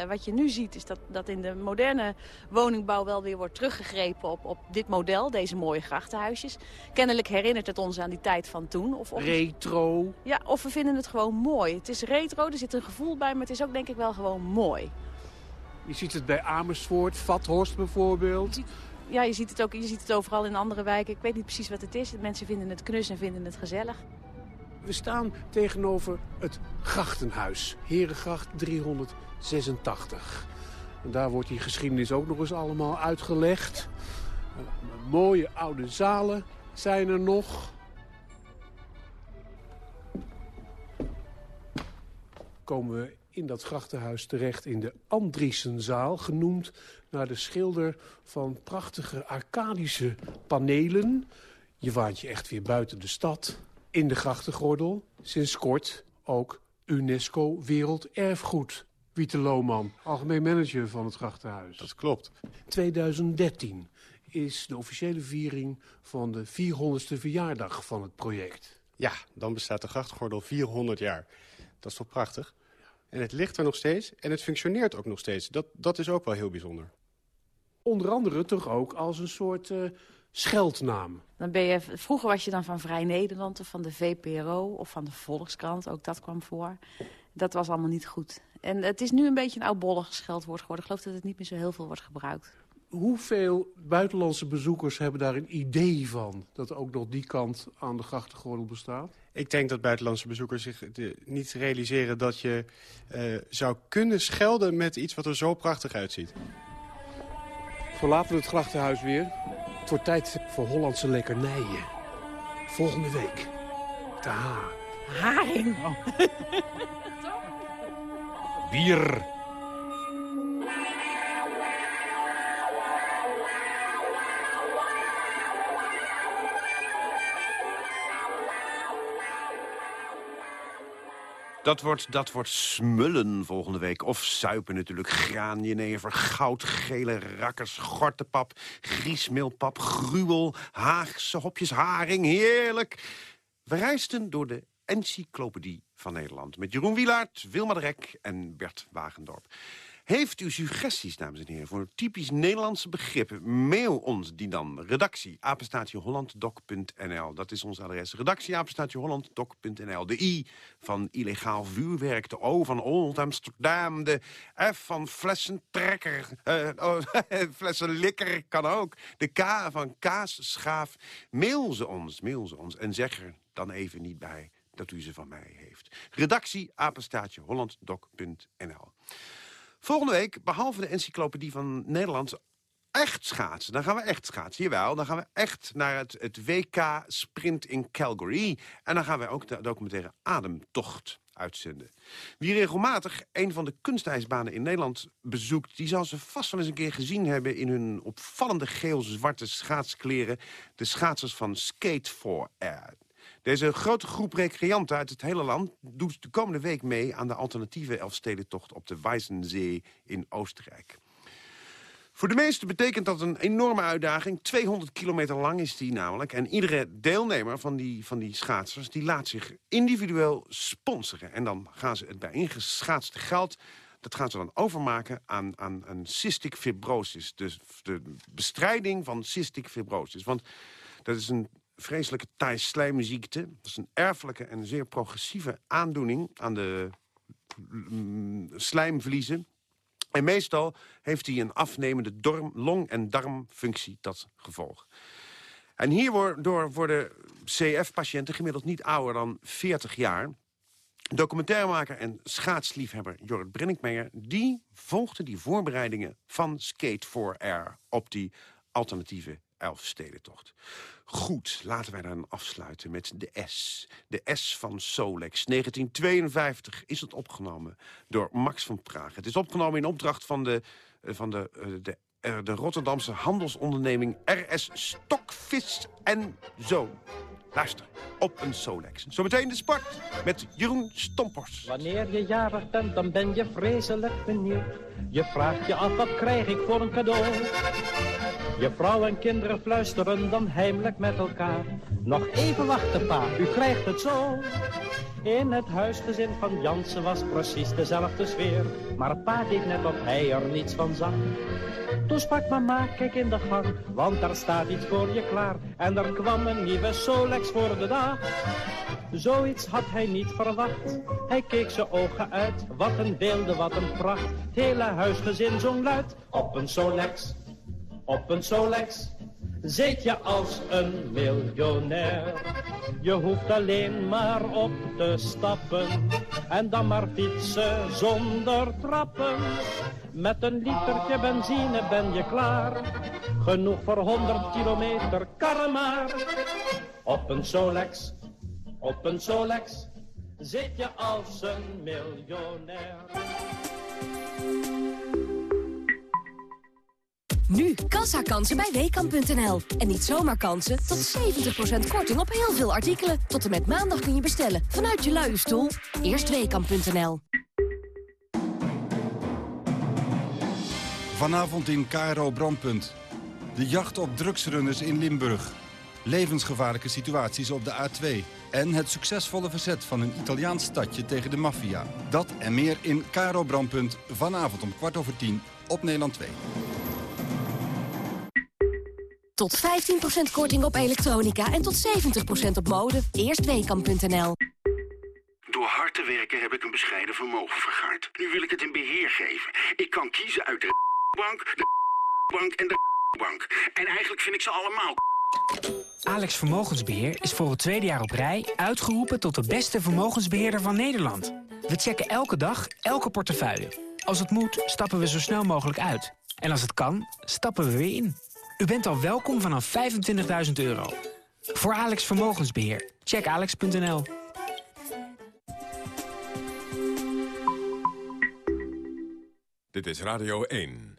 wat je nu ziet is dat, dat in de moderne woningbouw wel weer wordt teruggegrepen op, op dit model. Deze mooie grachtenhuisjes. Kennelijk herinnert het ons aan die tijd van toen. Of, of retro. Ja, of we vinden het gewoon mooi. Het is retro, er zit een gevoel bij, maar het is ook denk ik wel gewoon mooi. Je ziet het bij Amersfoort, Vathorst bijvoorbeeld ja, je ziet het ook je ziet het overal in andere wijken. Ik weet niet precies wat het is. Mensen vinden het knus en vinden het gezellig. We staan tegenover het Grachtenhuis, Herengracht 386. En daar wordt die geschiedenis ook nog eens allemaal uitgelegd. Mooie oude zalen zijn er nog. Komen we in dat grachtenhuis terecht in de Andriessenzaal... genoemd naar de schilder van prachtige arcadische panelen. Je waant je echt weer buiten de stad. In de grachtengordel, sinds kort ook UNESCO Werelderfgoed. Wiete Lohman, algemeen manager van het Grachtenhuis. Dat klopt. 2013 is de officiële viering van de 400ste verjaardag van het project. Ja, dan bestaat de grachtengordel 400 jaar. Dat is toch prachtig? En het ligt er nog steeds en het functioneert ook nog steeds. Dat, dat is ook wel heel bijzonder. Onder andere toch ook als een soort uh, scheldnaam. Dan ben je, vroeger was je dan van Vrij Nederland of van de VPRO of van de Volkskrant. Ook dat kwam voor. Dat was allemaal niet goed. En het is nu een beetje een oudbollig scheldwoord geworden. Ik geloof dat het niet meer zo heel veel wordt gebruikt. Hoeveel buitenlandse bezoekers hebben daar een idee van... dat ook nog die kant aan de grachtengordel bestaat? Ik denk dat buitenlandse bezoekers zich niet realiseren dat je uh, zou kunnen schelden met iets wat er zo prachtig uitziet. Verlaten we het grachtenhuis weer. Het wordt tijd voor Hollandse lekkernijen. Volgende week. Ta. Haring. Bier. Dat wordt, dat wordt smullen volgende week. Of suipen natuurlijk. Graanjenever, goudgele rakkers, gortenpap, griesmeelpap, gruwel, Haagse hopjes, haring. Heerlijk. We reisden door de encyclopedie van Nederland. Met Jeroen Wielaert, Wilma de Rek en Bert Wagendorp. Heeft u suggesties, dames en heren, voor typisch Nederlandse begrippen? Mail ons die dan. Redactie, apenstaatjehollanddoc.nl. Dat is ons adres. Redactie, apenstaatjehollanddoc.nl. De I van illegaal vuurwerk. De O van Old Amsterdam. De F van flessentrekker. Uh, oh, flessenlikker kan ook. De K van kaasschaaf. Mail ze ons, mail ze ons. En zeg er dan even niet bij dat u ze van mij heeft. Redactie, apenstaatje, hollanddoc.nl. Volgende week, behalve de encyclopedie van Nederland... echt schaatsen. Dan gaan we echt schaatsen, jawel. Dan gaan we echt naar het, WK Sprint in Calgary. En dan gaan we ook de documentaire Ademtocht uitzenden. Wie regelmatig een van de kunstijsbanen in Nederland bezoekt... die zal ze vast wel eens een keer gezien hebben... in hun opvallende geel-zwarte schaatskleren. De schaatsers van Skate for Air. Deze grote groep recreanten uit het hele land doet de komende week mee... aan de alternatieve Elfstedentocht op de Weissensee in Oostenrijk. Voor de meesten betekent dat een enorme uitdaging. 200 kilometer lang is die namelijk. En iedere deelnemer van die, van die schaatsers... die laat zich individueel sponsoren. En dan gaan ze het bijeengeschaatste geld... dat gaan ze dan overmaken aan, aan, aan cystic fibrosis. Dus de bestrijding van cystic fibrosis. Want dat is een vreselijke Thai slijmziekte. Dat is een erfelijke en zeer progressieve aandoening aan de mm, slijmvliezen. En meestal heeft hij een afnemende long- en darmfunctie tot gevolg. En hierdoor worden CF-patiënten gemiddeld niet ouder dan 40 jaar. Documentairemaker en schaatsliefhebber Jorrit Brenninkmeijer... die volgde die voorbereidingen van Skate 4 Air op die alternatieve Elfstedentocht. Goed, laten wij dan afsluiten met de S. De S van Solex. 1952 is het opgenomen door Max van Praag. Het is opgenomen in opdracht van de, eh, van de, eh, de, eh, de Rotterdamse handelsonderneming RS Stokvis en Zo. Luister, op een Solex. Zometeen de sport met Jeroen Stompers. Wanneer je jarig bent, dan ben je vreselijk benieuwd. Je vraagt je af, wat krijg ik voor een cadeau? Je vrouw en kinderen fluisteren dan heimelijk met elkaar. Nog even wachten, pa, u krijgt het zo. In het huisgezin van Jansen was precies dezelfde sfeer. Maar pa deed net of hij er niets van zag. Toen sprak mama, kijk in de gang, want daar staat iets voor je klaar. En er kwam een nieuwe Solex voor de dag. Zoiets had hij niet verwacht. Hij keek zijn ogen uit, wat een beelden, wat een pracht. Het hele huisgezin zong luid op een Solex. Op een Solex zit je als een miljonair. Je hoeft alleen maar op te stappen en dan maar fietsen zonder trappen. Met een litertje benzine ben je klaar. Genoeg voor 100 kilometer, karren maar. Op een Solex, op een Solex zit je als een miljonair. Nu kassakansen bij Weekamp.nl. En niet zomaar kansen, tot 70% korting op heel veel artikelen. Tot en met maandag kun je bestellen vanuit je luie stoel. Eerst Weekamp.nl. Vanavond in KRO Brandpunt. De jacht op drugsrunners in Limburg. Levensgevaarlijke situaties op de A2. En het succesvolle verzet van een Italiaans stadje tegen de maffia. Dat en meer in KRO Brandpunt. Vanavond om kwart over tien op Nederland 2. Tot 15% korting op elektronica en tot 70% op mode. Eerstweekam.nl Door hard te werken heb ik een bescheiden vermogen vergaard. Nu wil ik het in beheer geven. Ik kan kiezen uit de bank, de bank en de bank. En eigenlijk vind ik ze allemaal Alex Vermogensbeheer is voor het tweede jaar op rij uitgeroepen tot de beste vermogensbeheerder van Nederland. We checken elke dag, elke portefeuille. Als het moet, stappen we zo snel mogelijk uit. En als het kan, stappen we weer in. U bent al welkom vanaf 25.000 euro. Voor Alex Vermogensbeheer. Check alex.nl. Dit is Radio 1.